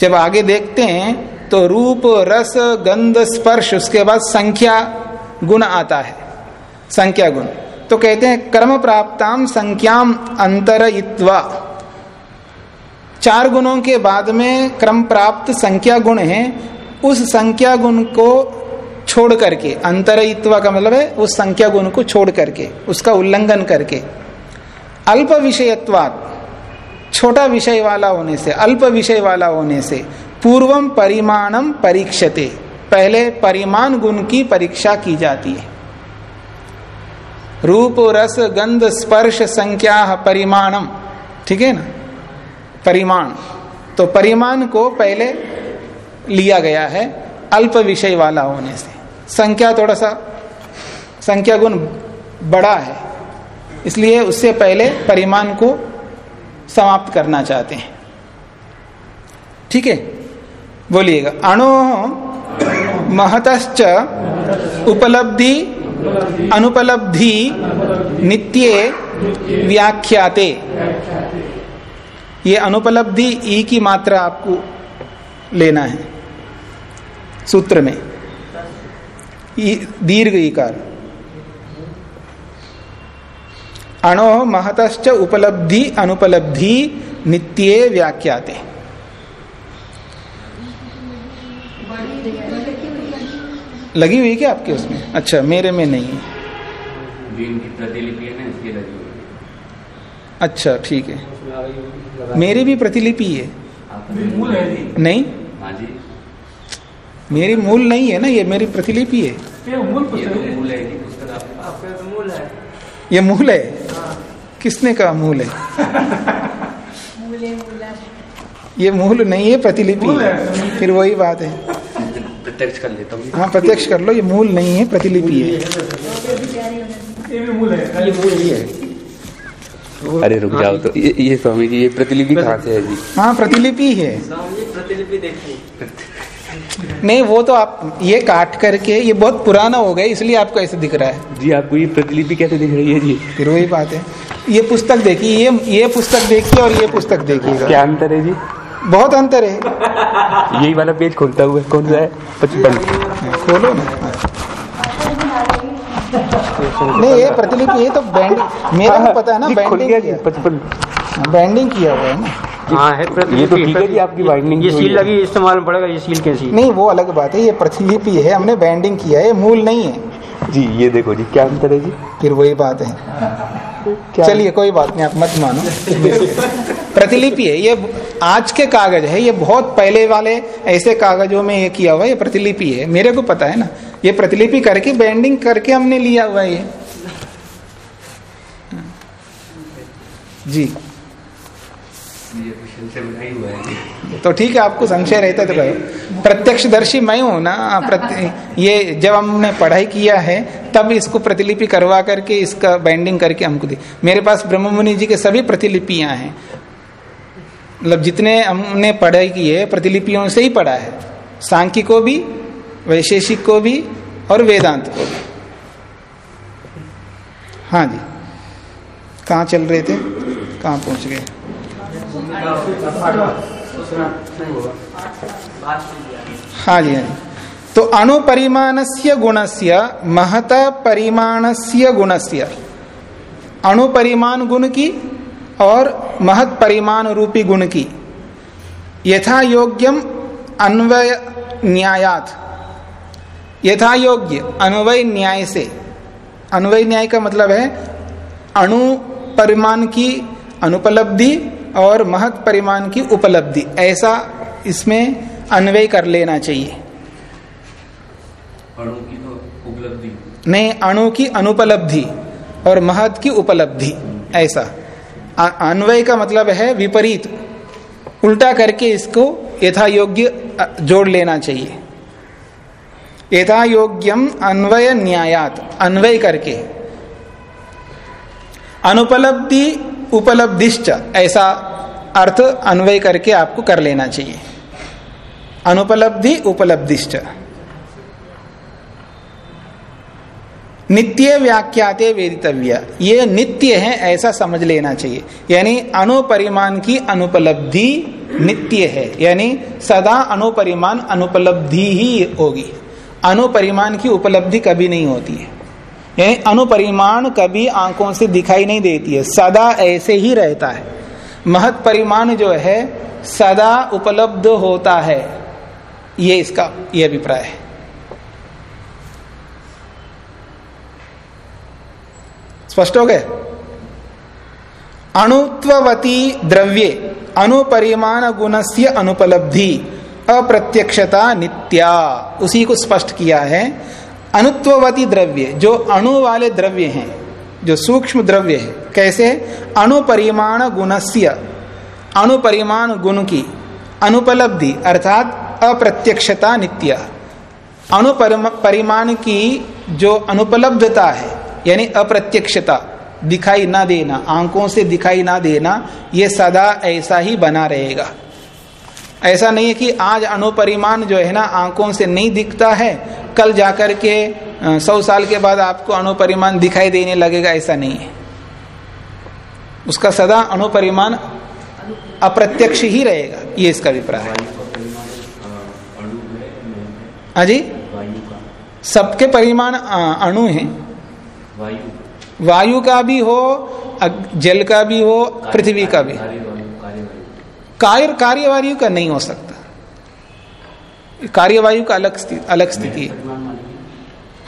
जब आगे देखते हैं तो रूप, रस, गंध, स्पर्श, उसके बाद संख्या, गुण आता है। संख्या गुण। तो कहते हैं, कर्म प्राप्ताम संख्याम अंतर चार गुणों के बाद में क्रम प्राप्त संख्या गुण है। उस संख्या गुण को छोड़ करके अंतरित्व का मतलब है उस संख्या गुण को छोड़ करके, उसका उल्लंघन करके। अल्प विषयत्वात्, छोटा विषय वाला होने से, अल्प विषय वाला होने से पूर्वम परिमाणम परीक्षते। पहले परिमाण गुण की परीक्षा की जाती है। रूप, रस, गंध, स्पर्श, संख्या परिमाणम ठीक है ना? परिमाण। तो परिमाण को पहले लिया गया है अल्प विषय वाला होने से। संख्या थोड़ा सा, संख्या गुण बड़ा है। इसलिए उससे पहले परिमाण को समाप्त करना चाहते हैं। ठीक है? बोलिएगा, अणो महतश्च उपलब्धि, अनुपलब्धि, नित्य व्याख्याते। ये अनुपलब्धि ई की मात्रा आपको लेना है सूत्र में। दीर्घ इकार अणो महतश्च उपलब्धि अनुपलब्धि नित्य व्याख्याते। लगी हुई क्या आपके उसमें? अच्छा मेरे में नहीं है। प्रतिलिपि है ना इसलिए लगी हुई अच्छा ठीक है। मेरी भी प्रतिलिपि है। नहीं। हाँ मेरी मूल नहीं है ना ये मेरी प्रतिलिपि है। ये मूल है। ये मूल है? किसने कहा मूल है? ये मूल नहीं है प्रतिलिपि है। फिर वही बात है। प्रत्यक्ष कर लेता हूँ। हाँ प्रत्यक्ष कर लो ये मूल नहीं है प्रतिलिपि है। ये मूल है। ये मूल ही है। अरे रुक जाओ तो। ये, ये स्वामी जी ये प्रतिलिपि कहाँ से है जी? हाँ प्रतिलिपि है। प्रतिलिपि देखिए नहीं वो तो आप ये काट करके ये बहुत पुराना हो गया इसलिए आपको ऐसे दिख रहा है। जी आपको ये प्रतिलिपि कैसे दिख रही है जी? फिर वही बात है। ये पुस्तक देखिए ये ये पुस्तक देखिए और ये पुस्तक देखिए क्या अंतर है जी? बहुत अंतर है। यही वाला पेज खोलता हुआ कौन सा है? पचपन। खोलो ना। नहीं ये प्रतिलिपि ये तो बैंडिंग मेरा भी पता है ना बैंडिंग किया। बैंडिंग किया हुआ है ना। हाँ है ये तो ठीक है जी आपकी बाइंडिंग ये सील लगी इस्तेमाल पड़ेगा ये सील कैसी? नहीं वो अलग बात है ये प्रतिलिपि है हमने बैंडिंग किया है मूल नहीं है। जी ये देखो जी क्या अंतर है जी? फिर वही बात है। चलिए कोई बात नहीं आप मत मानो। प्रतिलिपि है ये आज के कागज़ है ये बहुत पहले वाले ऐसे कागजों में ये किया हुआ ये प्रतिलिपि है। मेरे को पता है ना ये प्रतिलिपि करके बैंडिंग करके हमने लिया हुआ ये। जी। तो ठीक है, आपको संशय रहता तो कहो प्रत्यक्षदर्शी मैं हूँ ना ये जब हमने पढ़ाई किया है, तब इसको प्रतिलिपि करवा करके, इसका बाइंडिंग करके हमको दी। मेरे पास ब्रह्म मुनि जी के सभी प्रतिलिपियाँ हैं। मतलब जितने हमने पढ़ाई की है, प्रतिलिपियों से ही पढ़ा है। सांख्य को भी वैशेषिक को भी और वेदांत को भी। हाँ जी। कहाँ चल रहे थे? कहाँ पहुँच गए? हाँ जी हाँ जी। तो अणुपरिमाण से गुण से महत परिमाण से गुण से अणुपरिमाण गुण की और महत परिमाण रूपी गुण की। यथा योग्यम अन्वय न्यायात। यथा योग्य अन्वय न्याय से। अन्वय न्याय का मतलब है अणु परिमाण की अनुपलब्धि और महत परिमाण की उपलब्धि। ऐसा इसमें अन्वय कर लेना चाहिए। अणु की तो उपलब्धि। नहीं अणु की अनुपलब्धि और महत की उपलब्धि। ऐसा। अन्वय का मतलब है विपरीत। उल्टा करके इसको यथा योग्य जोड़ लेना चाहिए। यथा योग्यम अन्वय न्यायात, अन्वय करके। अनुपलब्धि, उपलब्धिश्च, ऐसा अर्थ अन्वय करके आपको कर लेना चाहिए। अनुपलब्धि, उपलब्धिश्च। नित्य व्याख्याते वेदितव्य। ये नित्य है, ऐसा समझ लेना चाहिए। यानी अनुपरिमाण की अनुपलब्धि नित्य है। यानी सदा अनुपरिमाण अनुपलब्धि ही होगी। अनुपरिमाण की उपलब्धि कभी नहीं होती है। यानी अनुपरिमाण कभी आँखों से दिखाई नहीं देती है, सदा ऐसे ही रहता है। महत परिमाण जो है, सदा उपलब्ध होता है। ये इसका यह अभिप्राय है। स्पष्ट हो गए? अणुत्ववती द्रव्ये, अनुपरिमाण गुणस्य अनुपलब्धि। अप्रत्यक्षता नित्या। उसी को स्पष्ट किया है। अनुत्ववती द्रव्य, जो अणु वाले द्रव्य हैं, जो सूक्ष्म द्रव्य है, कैसे? अणुपरिमाण गुणस्य। अणुपरिमाण गुण की अनुपलब्धि, अर्थात अप्रत्यक्षता नित्य। अणुपरिमाण की जो अनुपलब्धता है, यानी अप्रत्यक्षता, दिखाई ना देना, आँखों से दिखाई ना देना, ये सदा ऐसा ही बना रहेगा। ऐसा नहीं है कि आज अणुपरिमाण जो है ना आँखों से नहीं दिखता है। कल जाकर के सौ साल के बाद आपको अणुपरिमाण दिखाई देने लगेगा ऐसा नहीं है। उसका सदा अणुपरिमाण अप्रत्यक्ष ही रहेगा ये इसका अभिप्राय है। अणु है सबके परिमाण अणु हैं। वायु। वायु का भी हो जल का भी हो पृथ्वी का भी कार्य वायु कार्य वायु कार्य कार्यवायु का नहीं हो सकता। कार्यवायु का अलग स्थिति अलग स्थिति है।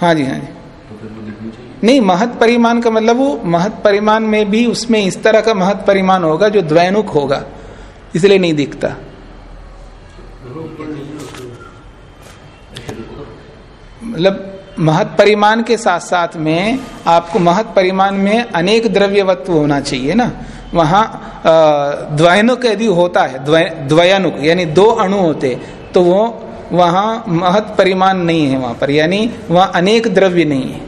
हाँ। जी हाँ जी। तो नहीं महत परिमाण का मतलब वो महत परिमाण में भी उसमें इस तरह का महत परिमाण होगा जो द्वैनुक होगा इसलिए नहीं दिखता। मतलब महत परिमाण के साथ साथ में आपको महत परिमाण में अनेक द्रव्य द्रव्यवत्व होना चाहिए ना। वहाँ द्वैनुक यदि होता है द्वय- द्वयानुक यानी दो अणु होते तो वो वहाँ महत परिमाण नहीं है वहाँ पर यानी वहाँ अनेक द्रव्य नहीं है।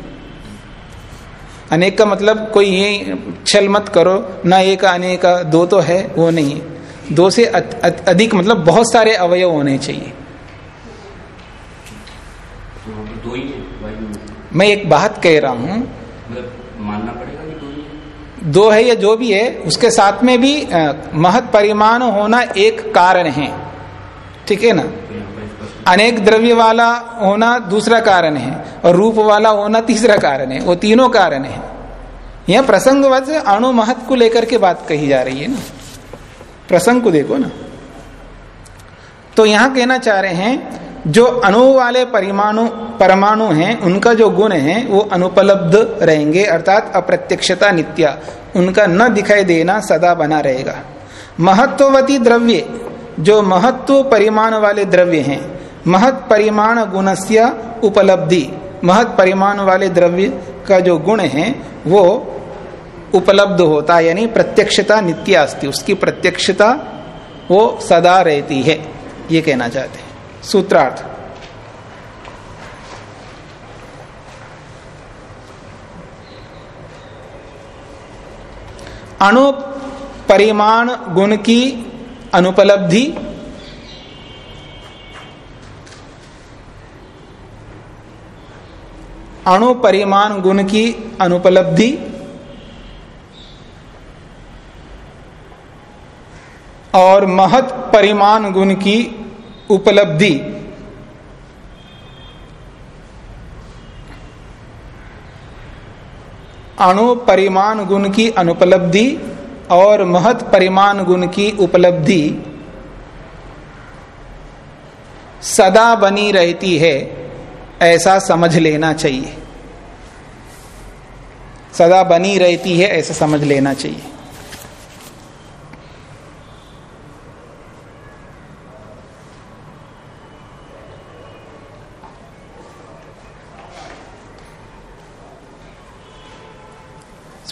अनेक का मतलब कोई ये छल मत करो ना एक अनेक दो तो है वो नहीं दो से अत- अत- अधिक मतलब बहुत सारे अवयव होने चाहिए। तो दो वायु में एक बात कह रहा हूँ। मतलब मानना पड़ेगा। कि दो है या जो भी है, उसके साथ में भी महत परिमाण होना एक कारण है। ठीक है ना? अनेक द्रव्य वाला होना दूसरा कारण है और रूप वाला होना तीसरा कारण है। वो तीनों कारण है। यह प्रसंगवत अणु महत को लेकर के बात कही जा रही है ना? प्रसंग को देखो ना। तो यहाँ कहना चाह रहे हैं, जो अणु वाले परिमाणु परमाणु हैं, उनका जो गुण है, वो अनुपलब्ध रहेंगे, अर्थात अप्रत्यक्षता नित्या। उनका न दिखाई देना सदा बना रहेगा। महत्ववती द्रव्य, जो महत्व परिमाण वाले द्रव्य हैं, महत परिमाण गुणस्य उपलब्धि, महत परिमाण वाले द्रव्य का जो गुण है, वो उपलब्ध होता है, यानी प्रत्यक्षता नित्य अस्ति, उसकी प्रत्यक्षता वो सदा रहती है, ये कहना चाहते हैं। सूत्रार्थ। अणु परिमाण गुण की अनुपलब्धि। अणु परिमाण गुण की अनुपलब्धि। और महत परिमाण गुण की उपलब्धि। अणु परिमाण गुण की अनुपलब्धि और महत परिमाण गुण की उपलब्धि सदा बनी रहती है, ऐसा समझ लेना चाहिए। सदा बनी रहती है, ऐसा समझ लेना चाहिए।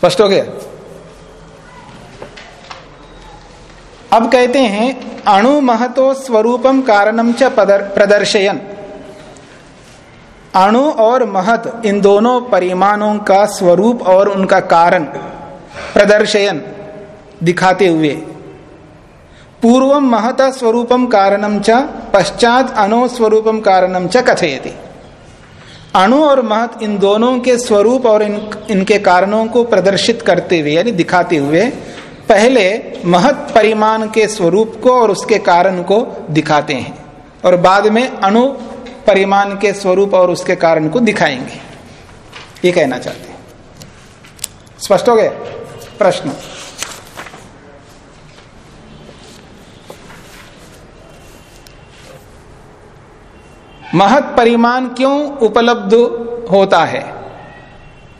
स्पष्ट हो गया? अब कहते हैं, अणु महतो स्वरूपम कारणम च प्रदर्शयन। अणु और महत इन दोनों परिमाणों का स्वरूप और उनका कारण प्रदर्शयन दिखाते हुए। पूर्व महत स्वरूपम कारणम च, पश्चात अणु स्वरूपम कारणम च कथयति। अणु और महत इन दोनों के स्वरूप और इन, इनके कारणों को प्रदर्शित करते हुए यानी दिखाते हुए पहले महत परिमाण के स्वरूप को और उसके कारण को दिखाते हैं और बाद में अणु परिमाण के स्वरूप और उसके कारण को दिखाएँगे। ये कहना चाहते हैं। स्पष्ट हो गया? प्रश्न। महत परिमाण क्यों उपलब्ध होता है?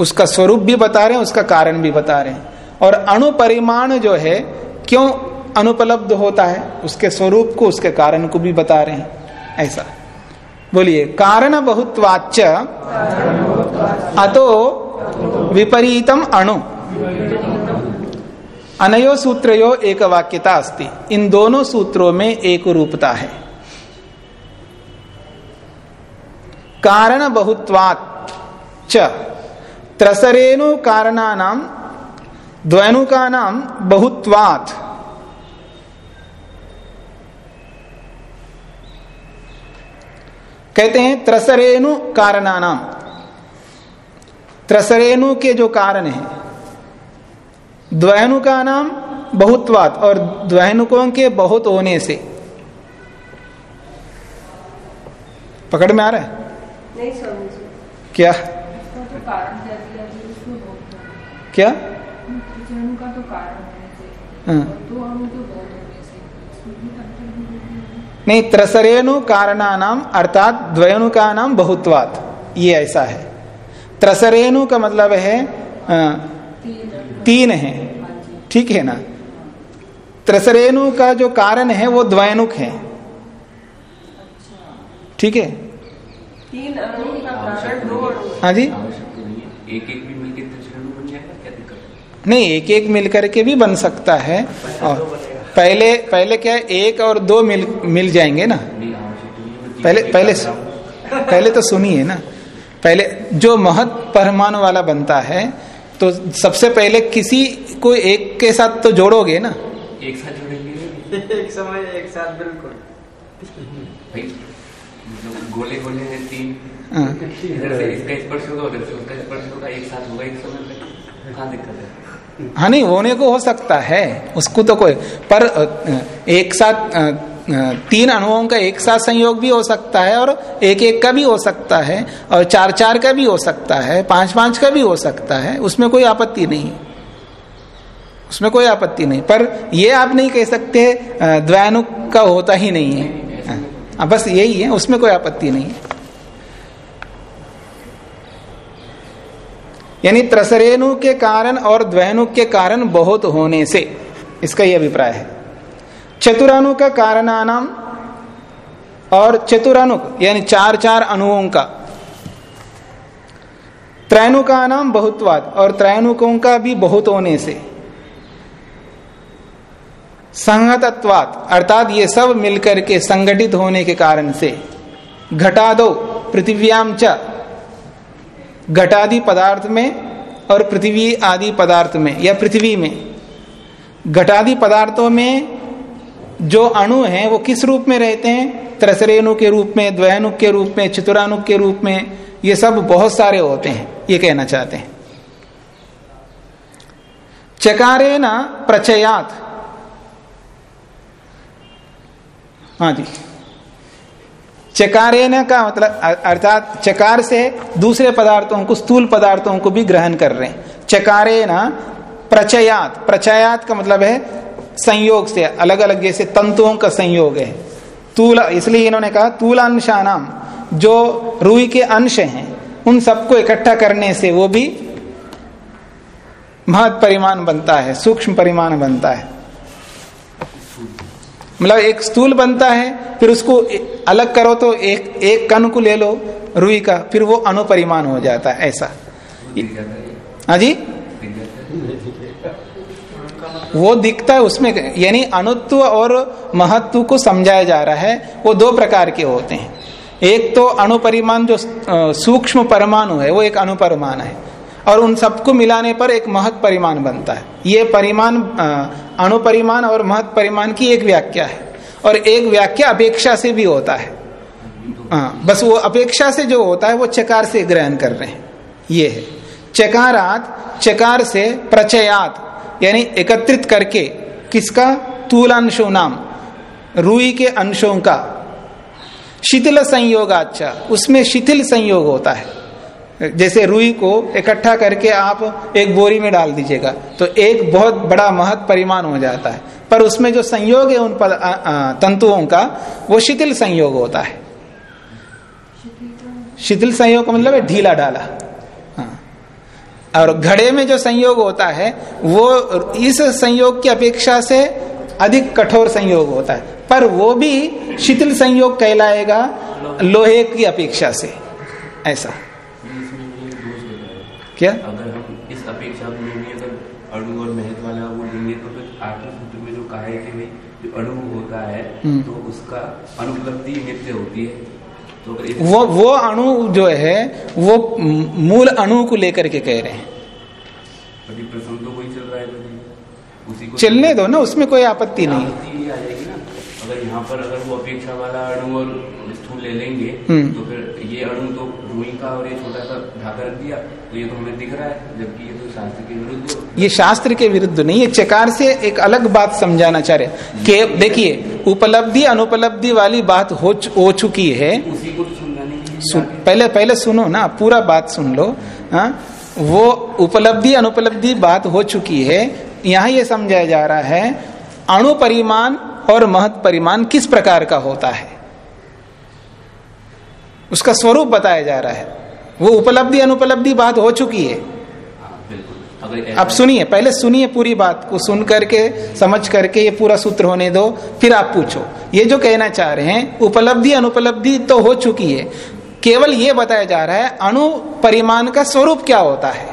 उसका स्वरूप भी बता रहे हैं, उसका कारण भी बता रहे हैं। और अणु परिमाण जो है, क्यों अनुपलब्ध होता है? उसके स्वरूप को, उसके कारण को भी बता रहे हैं। ऐसा। बोलिए कारण बहुत्वाच अतो विपरीतम अणु। अनयो सूत्रो एक वाक्यता अस्ति। इन दोनों सूत्रों में एक रूपता है। कारण बहुत्वाच त्रसरेणु कारणानाम द्वैनुका नाम बहुत्वात। कहते हैं त्रसरेणु कारणानाम त्रसरेणु के जो कारण है द्वैनु का नाम बहुत्वात और द्वैनुकों के बहुत होने से। पकड़ में आ रहा है? नहीं स्वामी जी क्या? तो है। क्या? का तो कारण है हाँ। के है। नहीं त्रसरेणु कारणानाम अर्थात द्वयनुका नाम बहुत्वात। ये ऐसा है। त्रसरेणु का मतलब है तीन है। ठीक है ना? त्रसरेणु का जो कारण है वो द्वैनुक है। ठीक है? तीन अणु का कारण दो अणु हाँ जी। तो एक एक भी मिलकर त्रिशरणु बन जाएगा? क्या दिक्कत नहीं एक एक मिल करके भी बन सकता है। और पहले पहले क्या है? एक और दो मिल मिल जाएँगे ना? तो है मैं पहले पहले हूँ। पहले तो सुनिए ना। पहले जो महत परमाणु वाला बनता है तो सबसे पहले किसी को एक के साथ तो जोड़ोगे ना? एक साथ जुड़ेंगे। एक समय एक साथ बिल्कुल। भाई गोले गोले हैं तीन। हाँ। इधर से इसका स्पर्श होगा उधर से उसका स्पर्श होगा एक साथ होगा एक समय कहाँ दिक्कत है? हाँ नहीं होने को हो सकता है। उसको तो कोई पर एक साथ तीन अणुओं का एक साथ संयोग भी हो सकता है और एक एक का भी हो सकता है और चार चार का भी हो सकता है पाँच पाँच का भी हो सकता है। उसमें कोई आपत्ति नहीं है। उसमें कोई आपत्ति नहीं। पर ये आप नहीं कह सकते द्वैनुक का होता ही नहीं है। हाँ, हाँ, बस यही है उसमें कोई आपत्ति नहीं है। यानी त्रसरेणु के कारण और द्वैनुक के कारण बहुत होने से इसका यह अभिप्राय है। चतुराणु का कारणानाम और चतुराणुक यानी चार चार अणुओं का। त्रैनुका नाम बहुत्वाद और त्रैणुकों का भी बहुत होने से। संहतत्वात, अर्थात ये सब मिलकर के संगठित होने के कारण से घटा दो पृथिव्याम च, घटादि पदार्थ में और पृथ्वी आदि पदार्थ में, या पृथ्वी में। घटादि पदार्थों में जो अणु हैं, वो किस रूप में रहते हैं? त्रसरेणु के रूप में द्वैनुक के रूप में, चतुरानुक के रूप में, ये सब बहुत सारे होते हैं, ये कहना चाहते हैं। चकारे न प्रचयात हाँ जी। चकारेन का मतलब अर्थात चकार से दूसरे पदार्थों को, स्थूल पदार्थों को भी ग्रहण कर रहे हैं। चकारे न, प्रचयात। प्रचयात का मतलब है संयोग से अलग अलग जैसे तंतुओं का संयोग है। तूला, इसलिए इन्होंने कहा तूलांशा नाम जो रूई के अंश हैं, उन सबको इकट्ठा करने से वो भी महत परिमाण बनता है, सूक्ष्म परिमाण बनता है। मतलब एक स्थूल बनता है, फिर उसको अलग करो तो एक एक कण को ले लो, रुई का, फिर वो अनुपरिमाण हो जाता है, ऐसा। हाँ जी? वो दिखता है उसमें, यानी अनुत्व और महत्व को समझाया जा रहा है, वो दो प्रकार के होते हैं। एक तो अणुपरिमाण जो सूक्ष्म परमाणु है, वो एक अणुपरिमाण है। और उन सबको मिलाने पर एक महत परिमाण बनता है। ये परिमाण अणुपरिमाण और महत परिमाण की एक व्याख्या है। और एक व्याख्या अपेक्षा से भी होता है। हाँ बस वो अपेक्षा से जो होता है वो चकार से ग्रहण कर रहे हैं। ये है। चकारात, चकार से प्रचयात, यानी एकत्रित करके किसका? तूलांशो नाम। रूई के अंशों का। शिथिल संयोग संयोगाचा उसमें शिथिल संयोग होता है। जैसे रुई को इकट्ठा करके आप एक बोरी में डाल दीजिएगा तो एक बहुत बड़ा महत परिमाण हो जाता है। पर उसमें जो संयोग है उन तंतुओं का, वो शिथिल संयोग होता है। शिथिल संयोग का मतलब है ढीला डाला। हाँ। और घड़े में जो संयोग होता है, वो इस संयोग की अपेक्षा से अधिक कठोर संयोग होता है। पर वो भी शिथिल संयोग कहलाएगा, लोहे की अपेक्षा से। ऐसा। क्या? अगर हम इस अपेक्षा को लेंगे अगर अणु और महत्व वाला वो लेंगे तो फिर आठवें सूत्र में जो कहा है कि जो अणु होता है तो उसका अनुपलब्धि नित्य होती है। तो वो वो अणु जो है वो मूल अणु को लेकर के कह रहे हैं। तो वही चल रहा है उसी को चलने दो ना उसमें कोई आपत्ति नहीं। आ जाएगी ना। अगर यहाँ पर अगर वो अपेक्षा वाला अणु और स्थूल ले लेंगे तो फिर ये अणु तो रुई का और ये छोटा सा ढाका रख दिया तो ये तो हमें दिख रहा है जबकि ये तो शास्त्र के विरुद्ध ये शास्त्र के विरुद्ध नहीं ये चकार से एक अलग बात समझाना चाह रहे के देखिए उपलब्धि अनुपलब्धि वाली बात हो हो चुकी है। उसी को तो समझाने पहले पहले सुनो ना पूरा बात सुन लो। हाँ वो उपलब्धि अनुपलब्धि बात हो चुकी है। यहाँ ये समझाया जा रहा है अणु परिमाण और महत परिमाण किस प्रकार का होता है? उसका स्वरूप बताया जा रहा है। वो उपलब्धि अनुपलब्धि बात हो चुकी है। अब सुनिए पहले सुनिए पूरी बात को सुन करके समझ करके ये पूरा सूत्र होने दो फिर आप पूछो। ये जो कहना चाह रहे हैं उपलब्धि अनुपलब्धि तो हो चुकी है। केवल ये बताया जा रहा है अणु परिमाण का स्वरूप क्या होता है?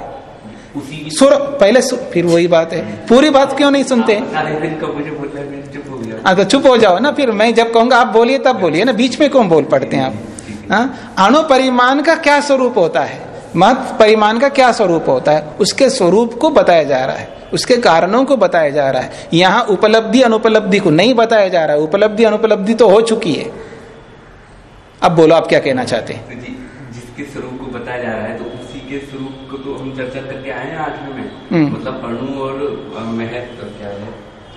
सुर पहले सु, फिर वही बात है। पूरी बात क्यों नहीं सुनते? हाँ तो चुप हो जाओ ना फिर मैं जब कहूँगा आप बोलिए तब बोलिए ना बीच में क्यों बोल पड़ते हैं आप? हाँ? अणु परिमाण का क्या स्वरूप होता है? मत परिमाण का क्या स्वरूप होता है? उसके स्वरूप को बताया जा रहा है। उसके कारणों को बताया जा रहा है। यहाँ उपलब्धि अनुपलब्धि को नहीं बताया जा रहा है। उपलब्धि अनुपलब्धि तो हो चुकी है। अब बोलो आप क्या कहना चाहते हैं? जिसके स्वरूप को बताया जा रहा है तो उसी के स्वरूप को तो हम चर्चा करके आए हैं आठवें में। हम्म। मतलब अणु और महत क्या है?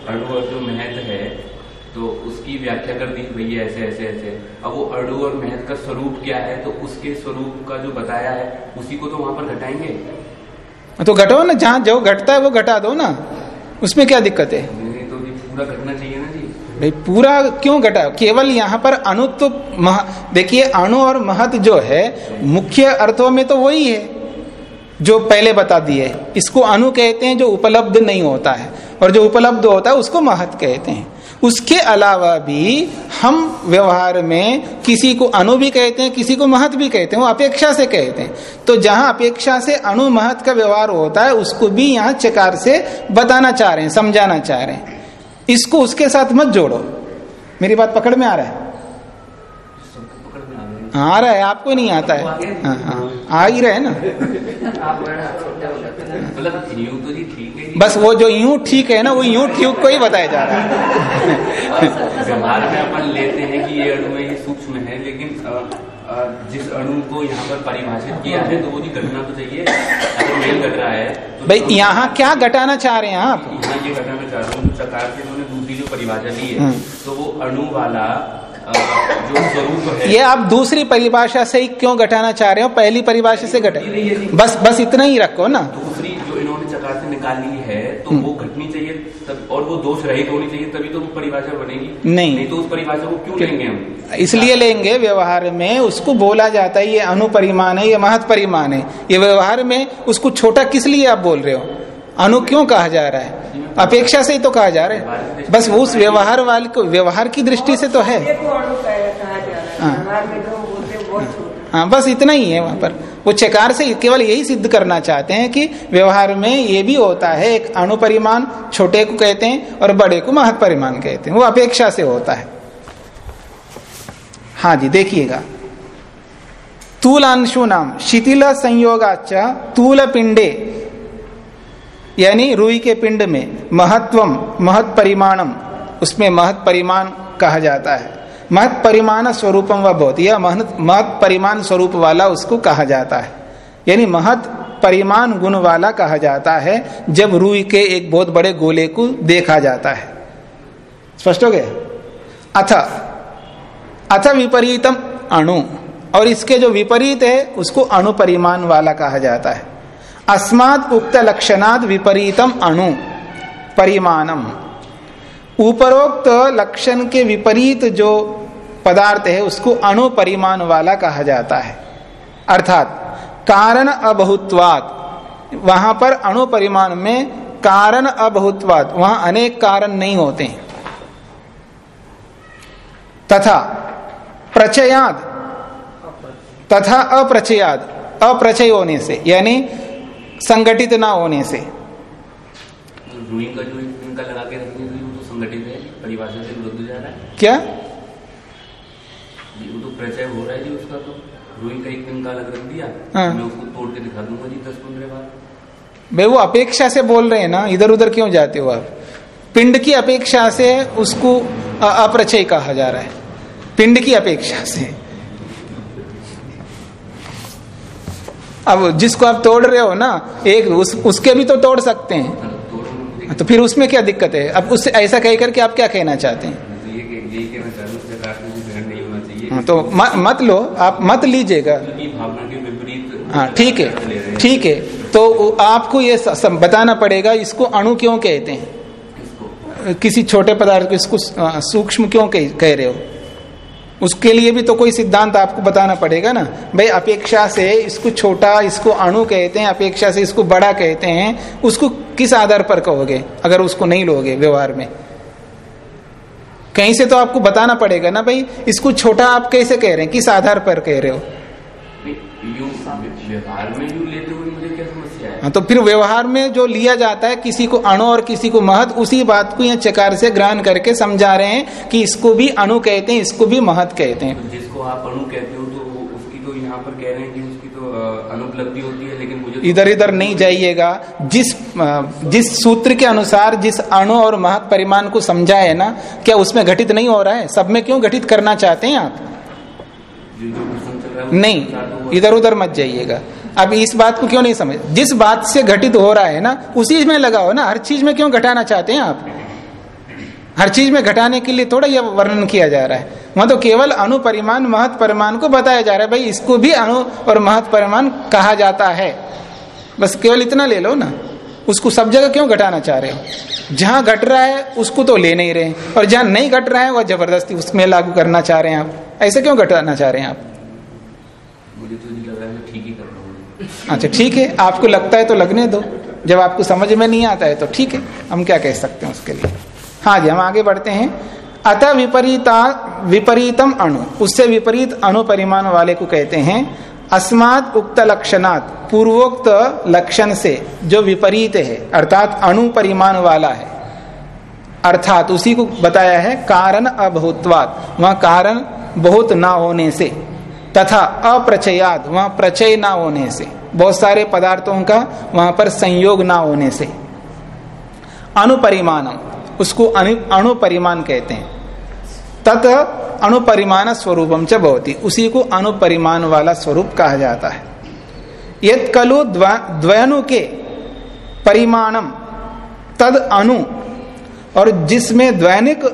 अणु और जो महत है तो उसकी व्याख्या कर दी भैया ऐसे ऐसे ऐसे। अब वो अणु और महत का स्वरूप क्या है तो उसके स्वरूप का जो बताया है उसी को तो वहाँ पर घटाएँगे। तो घटो ना जहाँ जो घटता है वो घटा दो ना। उसमें क्या दिक्कत है? तो पूरा घटना चाहिए ना जी। भाई पूरा क्यों घटा? केवल यहाँ पर अणुत्व देखिए अणु और महत जो है मुख्य अर्थों में तो वही है जो पहले बता दिए इसको अणु कहते हैं जो उपलब्ध नहीं होता है और जो उपलब्ध होता है उसको महत कहते हैं। उसके अलावा भी हम व्यवहार में किसी को अणु भी कहते हैं, किसी को महत भी कहते हैं, वो अपेक्षा से कहते हैं। तो जहाँ अपेक्षा से अणु महत का व्यवहार होता है, उसको भी यहाँ चकार से बताना चाह रहे हैं, समझाना चाह रहे हैं। इसको उसके साथ मत जोड़ो। मेरी बात पकड़ में आ रहा है? आ रहा है आपको नहीं आता है। हाँ हाँ आ ही रहे ना। बस वो जो यूँ ठीक है ना वो यूँ ठीक को ही बताया जा रहा है। व्यवहार में अपन लेते हैं कि ये अणु ये सूक्ष्म है लेकिन जिस अणु को यहाँ पर परिभाषित किया है तो वो घटना तो चाहिए। अगर मेल घट रहा है तो भाई यहाँ क्या घटाना चाह रहे हैं आप? यहाँ ये घटाना चाह रहा हूँ चकार से उन्होंने दूसरी जो परिभाषा दी है हम्म। तो वो अणु वाला जो स्वरूप है। ये आप दूसरी परिभाषा से ही क्यों घटाना चाह रहे हो? पहली परिभाषा से घटा बस बस इतना ही रखो ना। दूसरी जो इन्होंने चकार से निकाली है तो हम्म। वो घटनी चाहिए तब और वो दोष रहित होनी चाहिए तभी तो परिभाषा बनेगी। नहीं। नहीं तो उस परिभाषा को क्यों लेंगे हम? इसलिए लेंगे व्यवहार में उसको बोला जाता है ये अनुपरिमाण है ये महत्व परिमाण है। ये व्यवहार में उसको छोटा किस लिए आप बोल रहे हो? अनु क्यों कहा जा रहा है? अपेक्षा से ही तो कहा जा रहा है। बस उस व्यवहार वाले को व्यवहार की दृष्टि से तो है। देखो अणु कहा कहा जा रहा है। हाँ। बस इतना ही है वहाँ पर। वो चकार से केवल यही सिद्ध करना चाहते हैं कि व्यवहार में ये भी होता है एक अणु परिमाण छोटे को कहते हैं और बड़े को महत परिमाण कहते हैं। वो अपेक्षा से होता है। हाँ जी देखिएगा। तूलांशु नाम शिथिल संयोगाच तूल पिंडे यानी रुई के पिंड में महत्वम, महत परिमाणम, उसमें महत परिमाण कहा जाता है। महत परिमाण स्वरूपम व यह महत महत परिमाण स्वरूप वाला उसको कहा जाता है। यानी महत परिमाण गुण वाला कहा जाता है, जब रूई के एक बहुत बड़े गोले को देखा जाता है। स्पष्ट हो गया? अथ अथ विपरीतम अणु, और इसके जो विपरीत है, उसको अणु परिमाण वाला कहा जाता है। अस्मात् उक्त लक्षणाद विपरीतम अणु, परिमाणम। उपरोक्त लक्षण के विपरीत जो पदार्थ है, उसको अणु परिमाण वाला कहा जाता है। अर्थात, कारण अबहुत्वात वहाँ पर अणु परिमाण में कारण अबहुत्वात वहाँ अनेक कारण नहीं होते हैं। तथा, प्रचयाद, तथा अप्रचयाद, अप्रचय होने से, यानी संगठित ना होने से। रुई का जो इनका लगा के रखने के लिए वो तो संगठित है परिभाषा से विरुद्ध जा रहा है। क्या? जी, वो तो प्रचय हो रहा है जी उसका तो। का एक दिन का अलग रख दिया हाँ। मैं उसको तोड़ के दिखा दूँगा जी दस पंद्रह बार। भाई वो अपेक्षा से बोल रहे हैं ना इधर उधर क्यों जाते हो आप? पिंड की अपेक्षा से उसको अप्रचय कहा जा रहा है। पिंड की अपेक्षा से। अब जिसको आप तोड़ रहे हो ना एक उस, उसके भी तो तोड़ सकते हैं। तो फिर उसमें क्या दिक्कत है? अब उससे ऐसा कह करके आप क्या कहना चाहते हैं? तो हूँ तो मत लो आप मत लीजिएगा। हाँ ठीक है ठीक है। तो आपको ये बताना पड़ेगा इसको अणु क्यों कहते हैं? किसी छोटे पदार्थ को इसको सूक्ष्म क्यों कह रहे हो? उसके लिए भी तो कोई सिद्धांत आपको बताना पड़ेगा ना। भाई, अपेक्षा से इसको छोटा, इसको अणु कहते हैं, अपेक्षा से इसको बड़ा कहते हैं, उसको किस आधार पर कहोगे, अगर उसको नहीं लोगे व्यवहार में? कहीं से तो आपको बताना पड़ेगा ना भाई, इसको छोटा आप कैसे कह रहे हैं? किस आधार पर कह रहे हो? व्यवहार में यूँ लेते हुए मुझे क्या समस्या है हाँ तो फिर व्यवहार में जो लिया जाता है किसी को अणु और किसी को महत उसी बात को यहाँ चकार से ग्रहण करके समझा रहे हैं कि इसको भी अणु कहते हैं इसको भी महत कहते हैं। तो जिसको आप अणु कहते हो तो उसकी तो यहाँ पर कह रहे हैं कि उसकी तो अनुपलब्धि होती है लेकिन मुझे तो- इधर इधर नहीं जाइएगा। जिस जिस सूत्र के अनुसार जिस अणु और महत परिमाण को समझा है ना क्या उसमें घटित नहीं हो रहा है? सब में क्यों घटित करना चाहते हैं आप? है नहीं इधर उधर मत जाइएगा। अब इस बात को क्यों नहीं समझ? जिस बात से घटित हो रहा है ना, उसी में लगाओ ना, हर चीज़ में क्यों घटाना चाहते हैं आप? हर चीज़ में घटाने के लिए थोड़ा यह वर्णन किया जा रहा है। वहाँ तो केवल अणु परिमाण महत परिमाण को बताया जा रहा है। भाई, इसको भी अणु और महत परिमाण कहा जाता है। बस केवल इतना ले लो ना। उसको सब जगह क्यों घटाना चाह रहे हो? जहाँ घट रहा है, उसको तो ले नहीं रहे। और जहाँ नहीं घट रहा है, वह ज़बरदस्ती उसमें लागू करना चाह रहे हैं आप। ऐसे क्यों घटाना चाह रहे हैं आप? मुझे तो नहीं लग रहा है ठीक ही कर रहा अच्छा ठीक है, आपको लगता है तो लगने दो। जब आपको समझ में नहीं आता है तो ठीक है, हम क्या कह सकते हैं उसके लिए? हाँ जी, हम आगे बढ़ते हैं। अतः विपरीता, विपरीतम अणु, उससे विपरीत अणु परिमाण वाले को कहते हैं अस्मात् उक्त लक्षणात्, पूर्वोक्त लक्षण से, जो विपरीत है, अर्थात अणु परिमाण वाला है। अर्थात उसी को बताया है, कारण अभूतवाद वह कारण बहुत ना होने से। तथा अप्रचयाद, वहाँ प्रचय ना होने से। बहुत सारे पदार्थों का वहाँ पर संयोग ना होने से। अणुपरिमाणम उसको अणु अणुपरिमाण कहते हैं। तत अणुपरिमाण स्वरूपम च भवती। उसी को अणुपरिमाण वाला स्वरूप कहा जाता है। यद कलु द्वयनु के परिमाणम, तद अणु और जिसमें द्वैनिक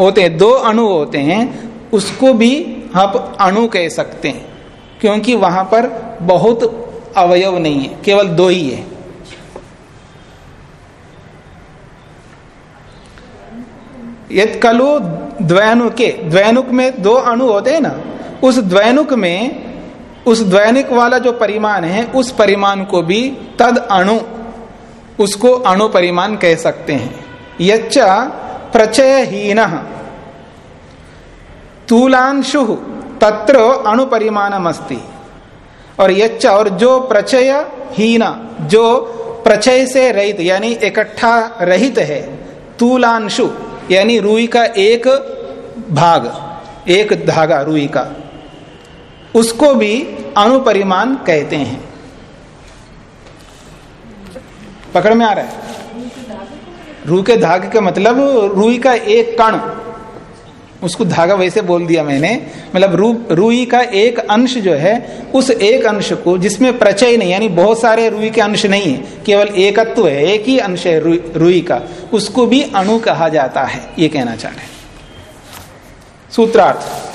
होते हैं, दो अणु होते हैं, उसको भी आप अणु कह सकते हैं, क्योंकि वहाँ पर बहुत अवयव नहीं है, केवल दो ही है। यद कलु द्वैनुक के द्वैनुक में दो अणु होते हैं ना, उस द्वैनुक में, उस द्वैनिक वाला जो परिमाण है, उस परिमाण को भी तद अणु, उसको अणु परिमाण कह सकते हैं। यच्च प्रचयहीन तूलांशु तत्र अणु परिमाणम अस्ति और यच्च, और जो प्रचय हीना, जो प्रचय से रहित, यानी इकट्ठा रहित है तूलांशु यानी रूई का एक भाग, एक धागा रूई का, उसको भी अणुपरिमाण कहते हैं। पकड़ में आ रहा है? रू के धागे का मतलब रूई का एक कण। उसको धागा वैसे बोल दिया मैंने। मतलब रू रूई का एक अंश जो है उस एक अंश को जिसमें प्रचय नहीं यानी बहुत सारे रूई के अंश नहीं है केवल एकत्व है एक ही अंश है रुई, रुई का। उसको भी अणु कहा जाता है ये कहना चाह रहे सूत्रार्थ।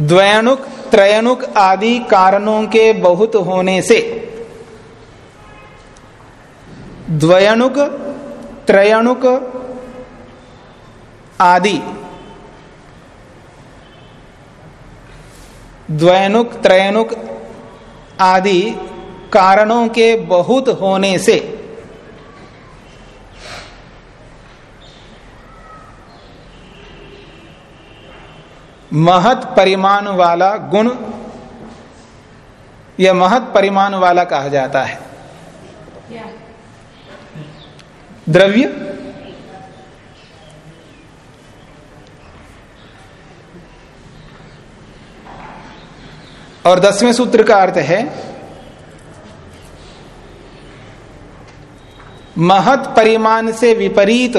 द्वयनुक त्रयनुक आदि कारणों के बहुत होने से द्वयनुक त्रयनुक आदि द्वयनुक त्रयनुक आदि कारणों के बहुत होने से महत परिमाण वाला गुण यह महत परिमाण वाला कहा जाता है। द्रव्य। और दसवें सूत्र का अर्थ है महत परिमाण से विपरीत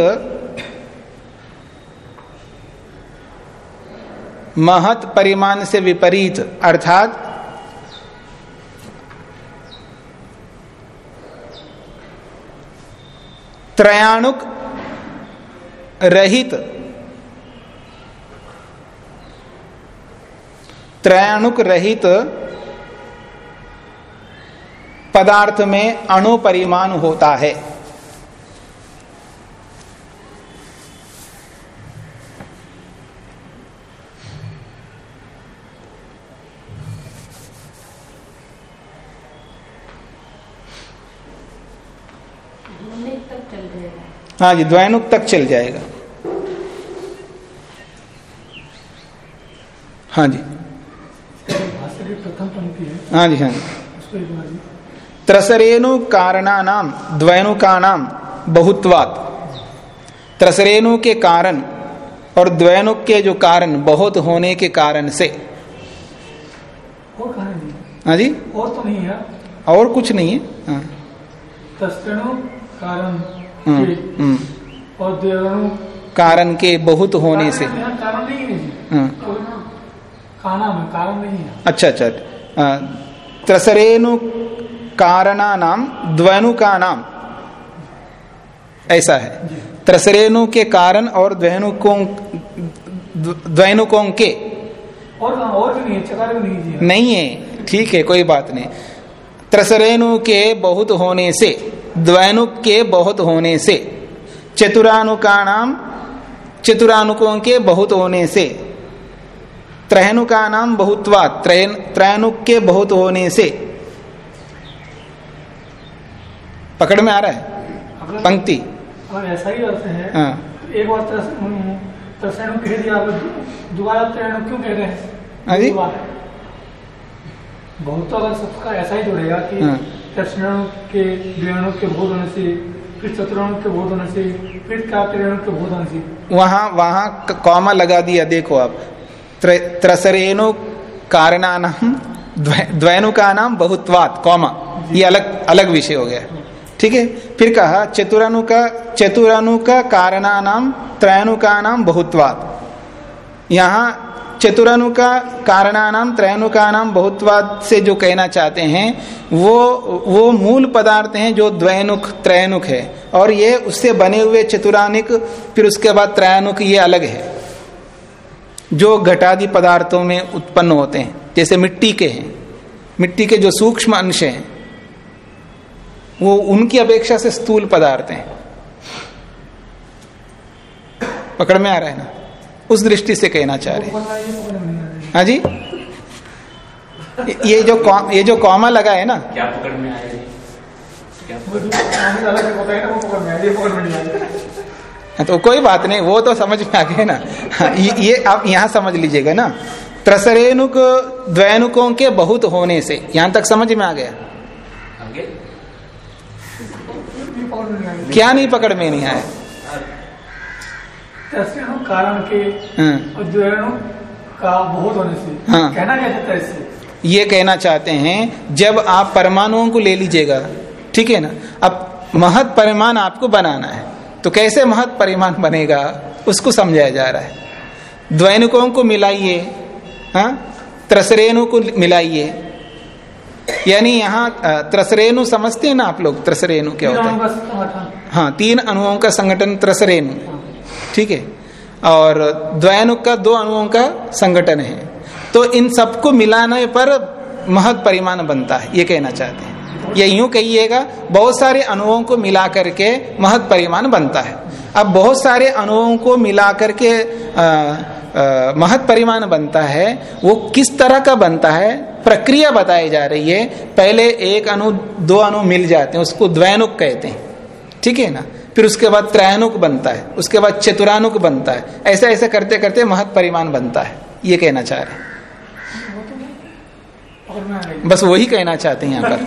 महत परिमाण से विपरीत, अर्थात त्रयाणुक रहित त्रयाणुक रहित पदार्थ में अणु परिमाण होता है तक चल जाएगा हाँ जी द्वैनुक तक चल जाएगा। हाँ जी। है जी हाँ जी। त्रसरेणु कारणानाम द्वैनुकानाम बहुत्वात। त्रसरेणु के कारण और द्वैनुक के जो कारण बहुत होने के कारण से। हाँ जी। और तो नहीं है। और कुछ नहीं है। हाँ, कारण। और देवरणों कारण के बहुत होने से। कारण नहीं है। जी हाँ, में कारण नहीं है। अच्छा अच्छा। त्रसरेणु कारणा नाम द्वैनुका नाम ऐसा है। त्रसरेणु के कारण और द्वैनुकों द्वैनुकों के। और और भी नहीं है। नहीं है। ठीक है कोई बात नहीं। त्रसरेणु के बहुत होने से। द्वैनुक के बहुत होने से चतुरानुका नाम चतुरानुकों के बहुत होने से त्रैनुका नाम बहुत्वा त्रैनुक के बहुत होने से। पकड़ में आ रहा है? पंक्ति। ऐसा ही है हाँ। तो एक बार कह दिया दोबारा त्रैणु क्यों कह रहे हैं? हाँ। बहुत तो अगर सबका ऐसा ही जोड़ेगा कि हाँ। त्रसरणु के द्विणु के बोध होने से फिर चतुरणु के बोध होने से फिर क्या के बोध होने से। वहाँ वहाँ क- कॉमा लगा दिया देखो आप। त्रसरेणु कारणानाम द्वै- द्वैनुका नाम बहुत्वात कौमा। ये अलग अलग विषय हो गया। ठीक है? फिर कहा चतुरानु का चतुरानु का कारणानाम त्रैनुका नाम बहुत्वात। यहाँ चतुरानु का कारणानाम त्रैनुका नाम बहुत्वाद से जो कहना चाहते हैं, वो वो मूल पदार्थ हैं जो द्वैनुक त्रैनुक है। और ये उससे बने हुए चतुरानिक, फिर उसके बाद त्रयानुक ये अलग है। जो घटादि पदार्थों में उत्पन्न होते हैं, जैसे मिट्टी के हैं, मिट्टी के जो सूक्ष्म अंश हैं, वो उनकी अपेक्षा से स्थूल पदार्थ हैं। पकड़ में आ रहा है ना? उस दृष्टि से कहना चाह रहे हैं। हाँ जी? ये जो ये जो कॉमा लगा है ना? क्या पकड़ में तो कोई बात नहीं वो तो समझ में आ गए ना। हाँ, ये, आप यहाँ समझ लीजिएगा ना। त्रसरेणुक द्वैनुकों के बहुत होने से यहाँ तक समझ में आ गया? क्या नहीं पकड़ में नहीं आया? कारण के हाँ, का बहुत होने से हाँ। कहना क्या चाहता है इससे? ये कहना चाहते हैं जब आप परमाणुओं को ले लीजिएगा ठीक है ना? अब महत परिमाण आपको बनाना है तो कैसे महत परिमाण बनेगा उसको समझाया जा रहा है। द्वैनुकों को मिलाइए हाँ? त्रसरेणु को मिलाइए। यानी यहाँ त्रसरेणु समझते हैं ना आप लोग? त्रसरेणु क्या होता है? हाँ तीन अणुओं का संगठन त्रसरेणु। ठीक है? और द्वैनुक का दो अणुओं का संगठन है। तो इन सबको मिलाने पर महत परिमाण बनता है, ये कहना चाहते हैं। ये यूँ कहिएगा, बहुत सारे अणुओं को मिला करके महत परिमाण बनता है। अब बहुत सारे अणुओं को मिला करके महत परिमाण बनता है, वो किस तरह का बनता है? प्रक्रिया बताई जा रही है। पहले एक अणु, दो अणु मिल जाते हैं, उसको द्वैनुक कहते हैं। ठीक है ना? फिर उसके बाद त्रयानुक बनता है उसके बाद चतुरानुक बनता है। ऐसा ऐसा करते करते महत परिमाण बनता है। ये कहना चाह रहे हैं। बस वही कहना चाहते हैं यहाँ पर।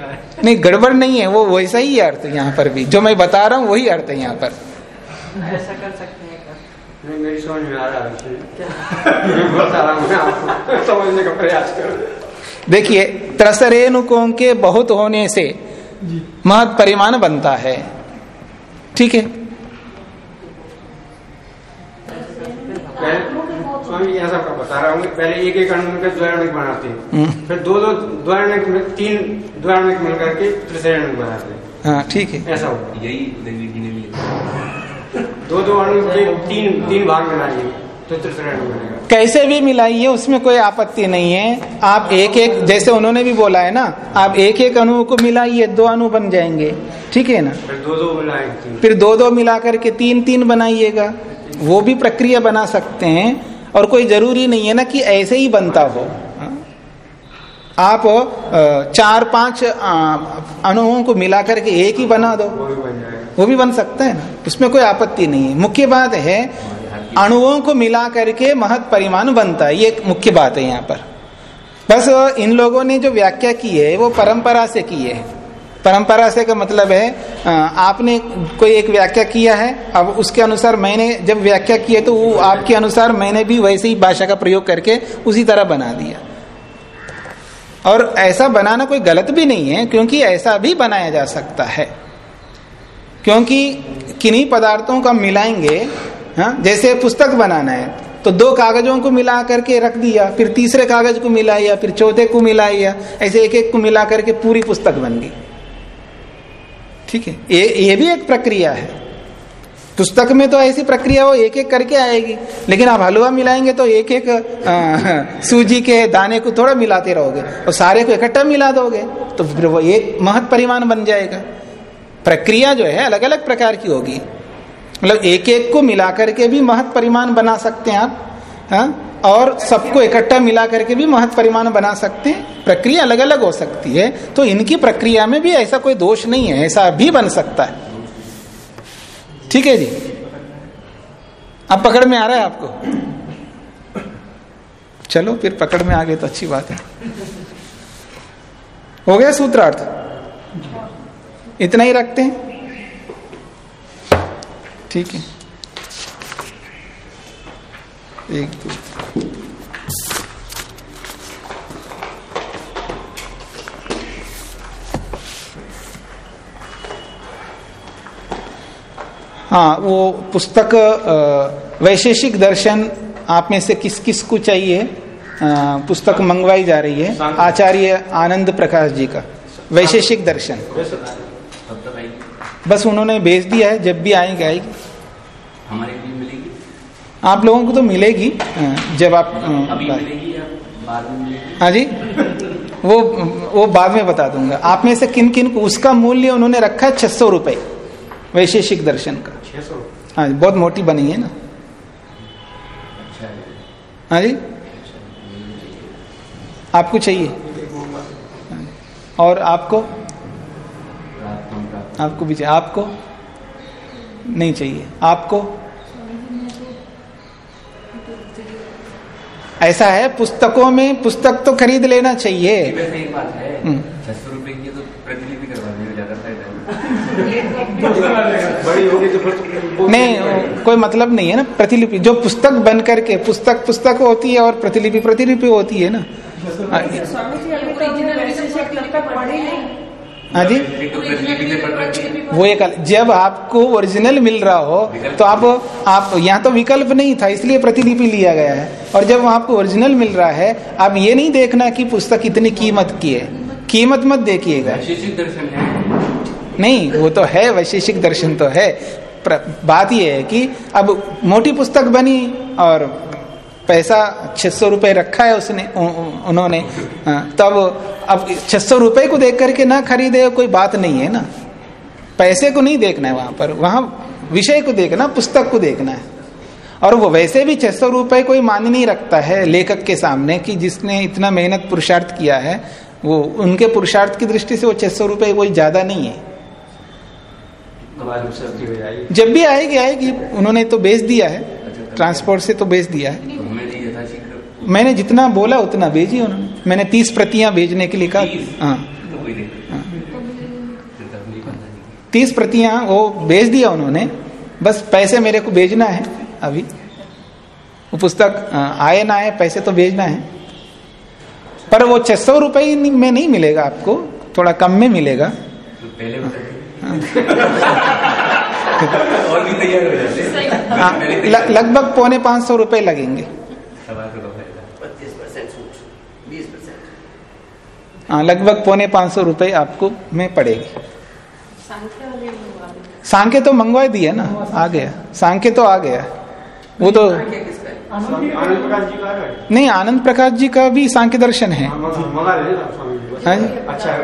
है, नहीं गड़बड़ नहीं है वो वैसा ही है अर्थ यहाँ पर भी। जो मैं बता रहा हूँ वही अर्थ है यहाँ पर। ऐसा कर सकते हैं नहीं मेरी समझ में आ रहा है। बता रहा हूँ समझने का प्रयास कर देखिए त्रसरेणुकों के बहुत होने से महत परिमाण बनता है। ठीक है? स्वामी ऐसा बता रहा हूँ पहले एक एक अणु मिलकर द्वैरणिक बनाते हैं। हम्म, फिर दो दो द्वैरणिक में तीन द्वैरणिक मिलकर के त्रिशरणिक बनाते हैं। हाँ ठीक है। ऐसा होगा। यही देवी जी ने दो दो अणु के तीन तीन भाग बना तो कैसे भी मिलाइए उसमें कोई आपत्ति नहीं है। आप एक एक जैसे उन्होंने भी बोला है ना आप एक एक अणु को मिलाइए दो अणु बन जाएँगे। ठीक है ना? फिर दो दो मिलाएँगे फिर दो दो मिला करके तीन तीन बनाइएगा। वो भी प्रक्रिया बना सकते हैं। और कोई ज़रूरी नहीं है ना कि ऐसे ही बनता हो? आप चार पाँच अणुओं को मिला करके एक ही बना दो। वो भी बन जाएगा। वो भी बन सकता है ना? उसमें कोई आपत्ति नहीं है। मुख्य बात है अणुओं को मिला करके महत परिमाण बनता है, ये एक मुख्य बात है यहाँ पर। बस इन लोगों ने जो व्याख्या की है, वो परंपरा से की है। परंपरा से का मतलब है आपने कोई एक व्याख्या किया है, अब उसके अनुसार मैंने जब व्याख्या की है तो वो आपके अनुसार मैंने भी वैसे ही भाषा का प्रयोग करके उसी तरह बना दिया। और ऐसा बनाना कोई गलत भी नहीं है, क्योंकि ऐसा भी बनाया जा सकता है। क्योंकि किन्हीं पदार्थों को मिलाएँगे हाँ? जैसे पुस्तक बनाना है तो दो कागजों को मिला करके रख दिया फिर तीसरे कागज़ को मिलाया फिर चौथे को मिलाया ऐसे एक एक को मिला करके पूरी पुस्तक बन गई। ठीक है? ये ये भी एक प्रक्रिया है। पुस्तक में तो ऐसी प्रक्रिया वो एक एक करके आएगी लेकिन आप हलवा मिलाएँगे तो एक एक आ, सूजी के दाने को थोड़ा मिलाते रहोगे और सारे को इकट्ठा मिला दोगे तो फिर वो एक महत परिमाण बन जाएगा। प्रक्रिया जो है अलग अलग प्रकार की होगी। मतलब एक एक को मिला करके भी महत परिमाण बना सकते हैं आप हाँ? और सबको इकट्ठा मिला करके भी महत परिमाण बना सकते हैं। प्रक्रिया अलग अलग हो सकती है तो इनकी प्रक्रिया में भी ऐसा कोई दोष नहीं है, ऐसा भी बन सकता है। ठीक है जी? अब पकड़ में आ रहा है आपको? चलो, फिर पकड़ में आ गए तो अच्छी बात है। हो गया सूत्रार्थ? इतना ही रखते हैं। ठीक है। एक दो। हाँ वो पुस्तक वैशेषिक दर्शन आप में से किस किस को चाहिए? अ, पुस्तक मंगवाई जा रही है आचार्य आनंद प्रकाश जी का वैशेषिक दर्शन। तक आएगी। बस उन्होंने भेज दिया है जब भी आएगी आएगी। हमारे लिए मिलेगी? आप लोगों को तो मिलेगी जब आप हाँ जी वो वो बाद में बता दूँगा। आप में से किन किन को उसका मूल्य उन्होंने रखा है छह सौ रुपए वैशेषिक दर्शन का। छह सौ? हाँ जी बहुत मोटी बनी है ना। अच्छा हाँ। जी। आपको चाहिए? और आपको? आपको भी चाहिए। आपको? नहीं चाहिए। आपको? ऐसा है पुस्तकों में पुस्तक तो खरीद लेना चाहिए। वैसे एक बात है हम्म। तो तो- नहीं कोई मतलब नहीं है ना प्रतिलिपि जो पुस्तक बन करके पुस्तक पुस्तक होती है और प्रतिलिपि प्रतिलिपि होती है ना हाँ, स्वामी जी अभी तो हमने वैशेषिक तब तक पढ़ी नहीं हाँ जी। वो एक जब आपको ओरिजिनल मिल रहा हो तो आप आप यहाँ तो विकल्प नहीं था इसलिए प्रतिलिपि लिया गया है। और जब आपको ओरिजिनल मिल रहा है आप ये नहीं देखना कि पुस्तक इतनी कीमत की है। कीमत मत देखिएगा। नहीं वो तो है वैशेषिक दर्शन तो है। बात ये है कि अब मोटी पुस्तक बनी और पैसा छह सौ रुपये रखा है उसने उ, उ, उन्होंने। हाँ, तब अब छह सौ रुपये को देख करके ना खरीदे कोई बात नहीं है ना। पैसे को नहीं देखना है वहाँ पर वहाँ विषय को देखना पुस्तक को देखना है। और वो वैसे भी छह सौ रुपये कोई मान नहीं रखता है लेखक के सामने कि जिसने इतना मेहनत पुरुषार्थ किया है वो उनके पुरुषार्थ की दृष्टि से वो छह सौ रुपये कोई ज़्यादा नहीं है। जब भी आएगी आएगी। उन्होंने तो बेच दिया है ट्रांसपोर्ट से तो बेच दिया है तो हमें जी यथाशीघ्र मैंने जितना बोला उतना भेजी उन्होंने। मैंने तीस प्रतियाँ भेजने के लिए कहा। तीस? हाँ। तो नहीं। तीस प्रतियाँ वो भेज दिया उन्होंने। बस पैसे मेरे को भेजना है अभी। वो पुस्तक आए ना आए पैसे तो भेजना है। पर वो छह सौ रुपये में नहीं मिलेगा आपको थोड़ा कम में मिलेगा। तो पहले हो। हाँ, लगभग पौने पाँच सौ रुपये लगेंगे सवा करो फ़ायदा पच्चीस परसेंट छूट बीस परसेंट हाँ लगभग पौने पाँच सौ रुपये आपको में पड़ेगी। सांख्य तो मंगवा दिया ना आ गया। सांख्य तो आ गया। वो तो है नहीं आनंद प्रकाश जी का भी सांख्य दर्शन है। हाँ, हैं। हाँ। अच्छा है।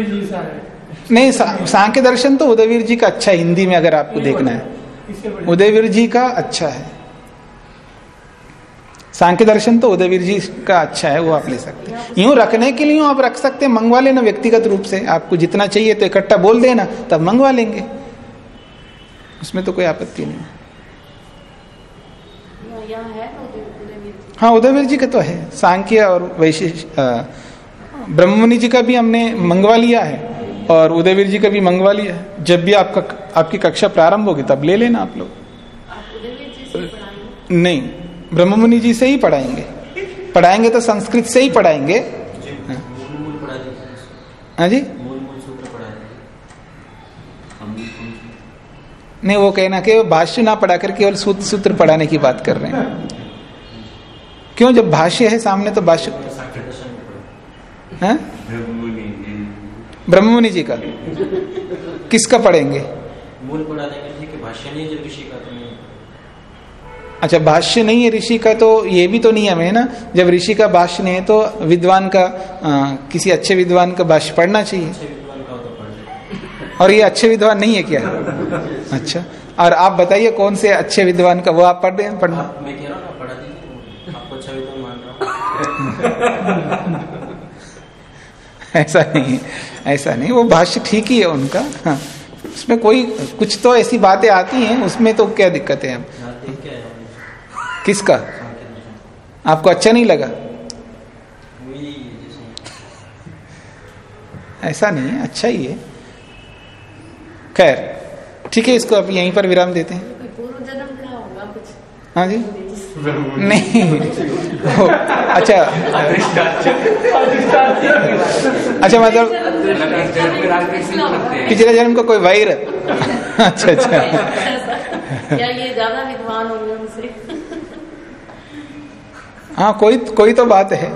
ही है सा है नहीं सांख्य दर्शन तो उदयवीर जी का अच्छा है हिंदी में अगर आपको देखना है। उदयवीर जी का अच्छा है। सांख्य दर्शन तो उदयवीर जी का अच्छा है वो आप ले सकते हैं। यूँ रखने के लिए आप रख सकते हैं मंगवा लेना व्यक्तिगत रूप से। आपको जितना चाहिए तो इकट्ठा बोल देना तब मंगवा लेंगे। उसमें तो कोई आपत्ति नहीं है। है उदयवीर जी? का तो है। सांख्य और वैशेष ब्रह्मणि जी का भी हमने मंगवा लिया है और उदयवीर जी का भी मंगवा लिया है। जब भी आपका आपकी कक्षा प्रारंभ होगी तब ले लेना आप लोग। आप से पढ़ाएँगे जी से ही पढ़ाएँगे। पढ़ाएँगे तो संस्कृत से ही पढ़ाएँगे। हाँ। हाँ जी? नहीं, वो कहना कि भाष्य ना पढ़ा कर केवल सूत्र सूत्र पढ़ाने की बात कर रहे हैं। क्यों? जब भाष्य है सामने तो भाष्य ब्रह्म मुनि जी का। किसका पढ़ेंगे? मूल पढ़ा देंगे है भाष्य नहीं है जब ऋषि का अच्छा भाष्य नहीं है ऋषि का तो ये भी तो नियम है ना? जब ऋषि का भाष्य नहीं है तो विद्वान का आ, किसी अच्छे विद्वान का भाष्य पढ़ना चाहिए। तो और ये अच्छे विद्वान नहीं है क्या? अच्छा और आप बताइए कौन से अच्छे विद्वान का वो आप पढ़ रहे हैं पढ़ना? मैं कह रहा हूँ पढ़ा दीजिए। आपको अच्छा विद्वान मान रहा हूँ। ऐसा नहीं ऐसा नहीं वो भाष्य ठीक ही है उनका हाँ। उसमें कोई कुछ तो ऐसी बातें आती हैं उसमें तो क्या दिक्कत है अब? हूँ? किसका? आपको अच्छा नहीं लगा? ऐसा नहीं है अच्छा ही है। खैर ठीक है इसको अब यहीं पर विराम देते हैं। कोई पूर्व जन्म का होगा कुछ। हाँ जी। नहीं। अच्छा। अच्छा मतलब जन्म के राज कैसे लगते पिछले जन्म का कोई वायर अच्छा अच्छा। या ये ज़्यादा विद्वान होंगे उनसे। हाँ कोई कोई तो बात है।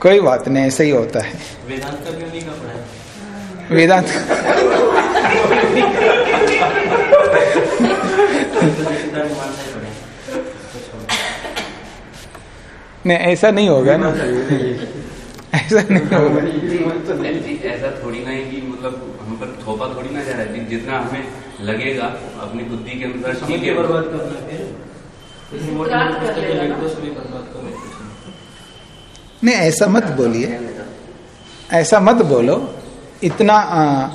कोई बात नहीं ऐसा ही होता है। वेदांत का है। नहीं ऐसा नहीं होगा ना। ऐसा नहीं होगा। ऐसा थोड़ी ना है कि मतलब हम पर थोपा थोड़ी ना जा रहा है जितना हमें लगेगा अपनी बुद्धि के अनुसार बर्बाद करना नहीं ऐसा मत बोलिए। ऐसा मत बोलो। इतना आ,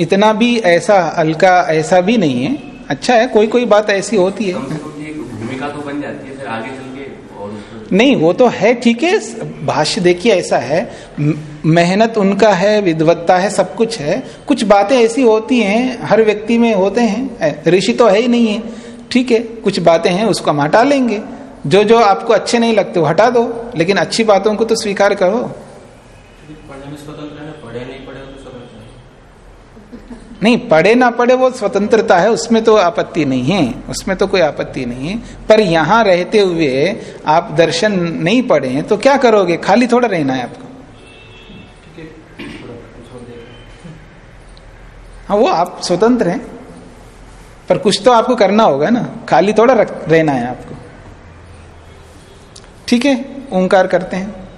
इतना भी ऐसा हल्का ऐसा भी नहीं है। अच्छा है कोई कोई बात ऐसी होती है। भूमिका तो बन जाती है फिर आगे चल के नहीं वो तो है ठीक है। भाष्य देखिए ऐसा है। मेहनत उनका है विद्वत्ता है सब कुछ है। कुछ बातें ऐसी होती हैं हर व्यक्ति में होते हैं। ऋषि तो है ही नहीं है। ठीक है, कुछ बातें हैं, उसको हम हटा लेंगे। जो जो आपको अच्छे नहीं लगते, वो हटा दो, लेकिन अच्छी बातों को तो स्वीकार करो। नहीं, पढ़े ना पढ़े वो स्वतंत्रता है, उसमें तो आपत्ति नहीं है, उसमें तो कोई आपत्ति नहीं है। पर यहाँ रहते हुए आप दर्शन नहीं पढ़े तो क्या करोगे? खाली थोड़ा रहना है आपको। हाँ वो आप स्वतंत्र हैं। पर कुछ तो आपको करना होगा ना। खाली थोड़ा रख, रहना है आपको। ठीक है ओंकार करते हैं।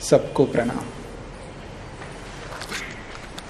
सबको प्रणाम।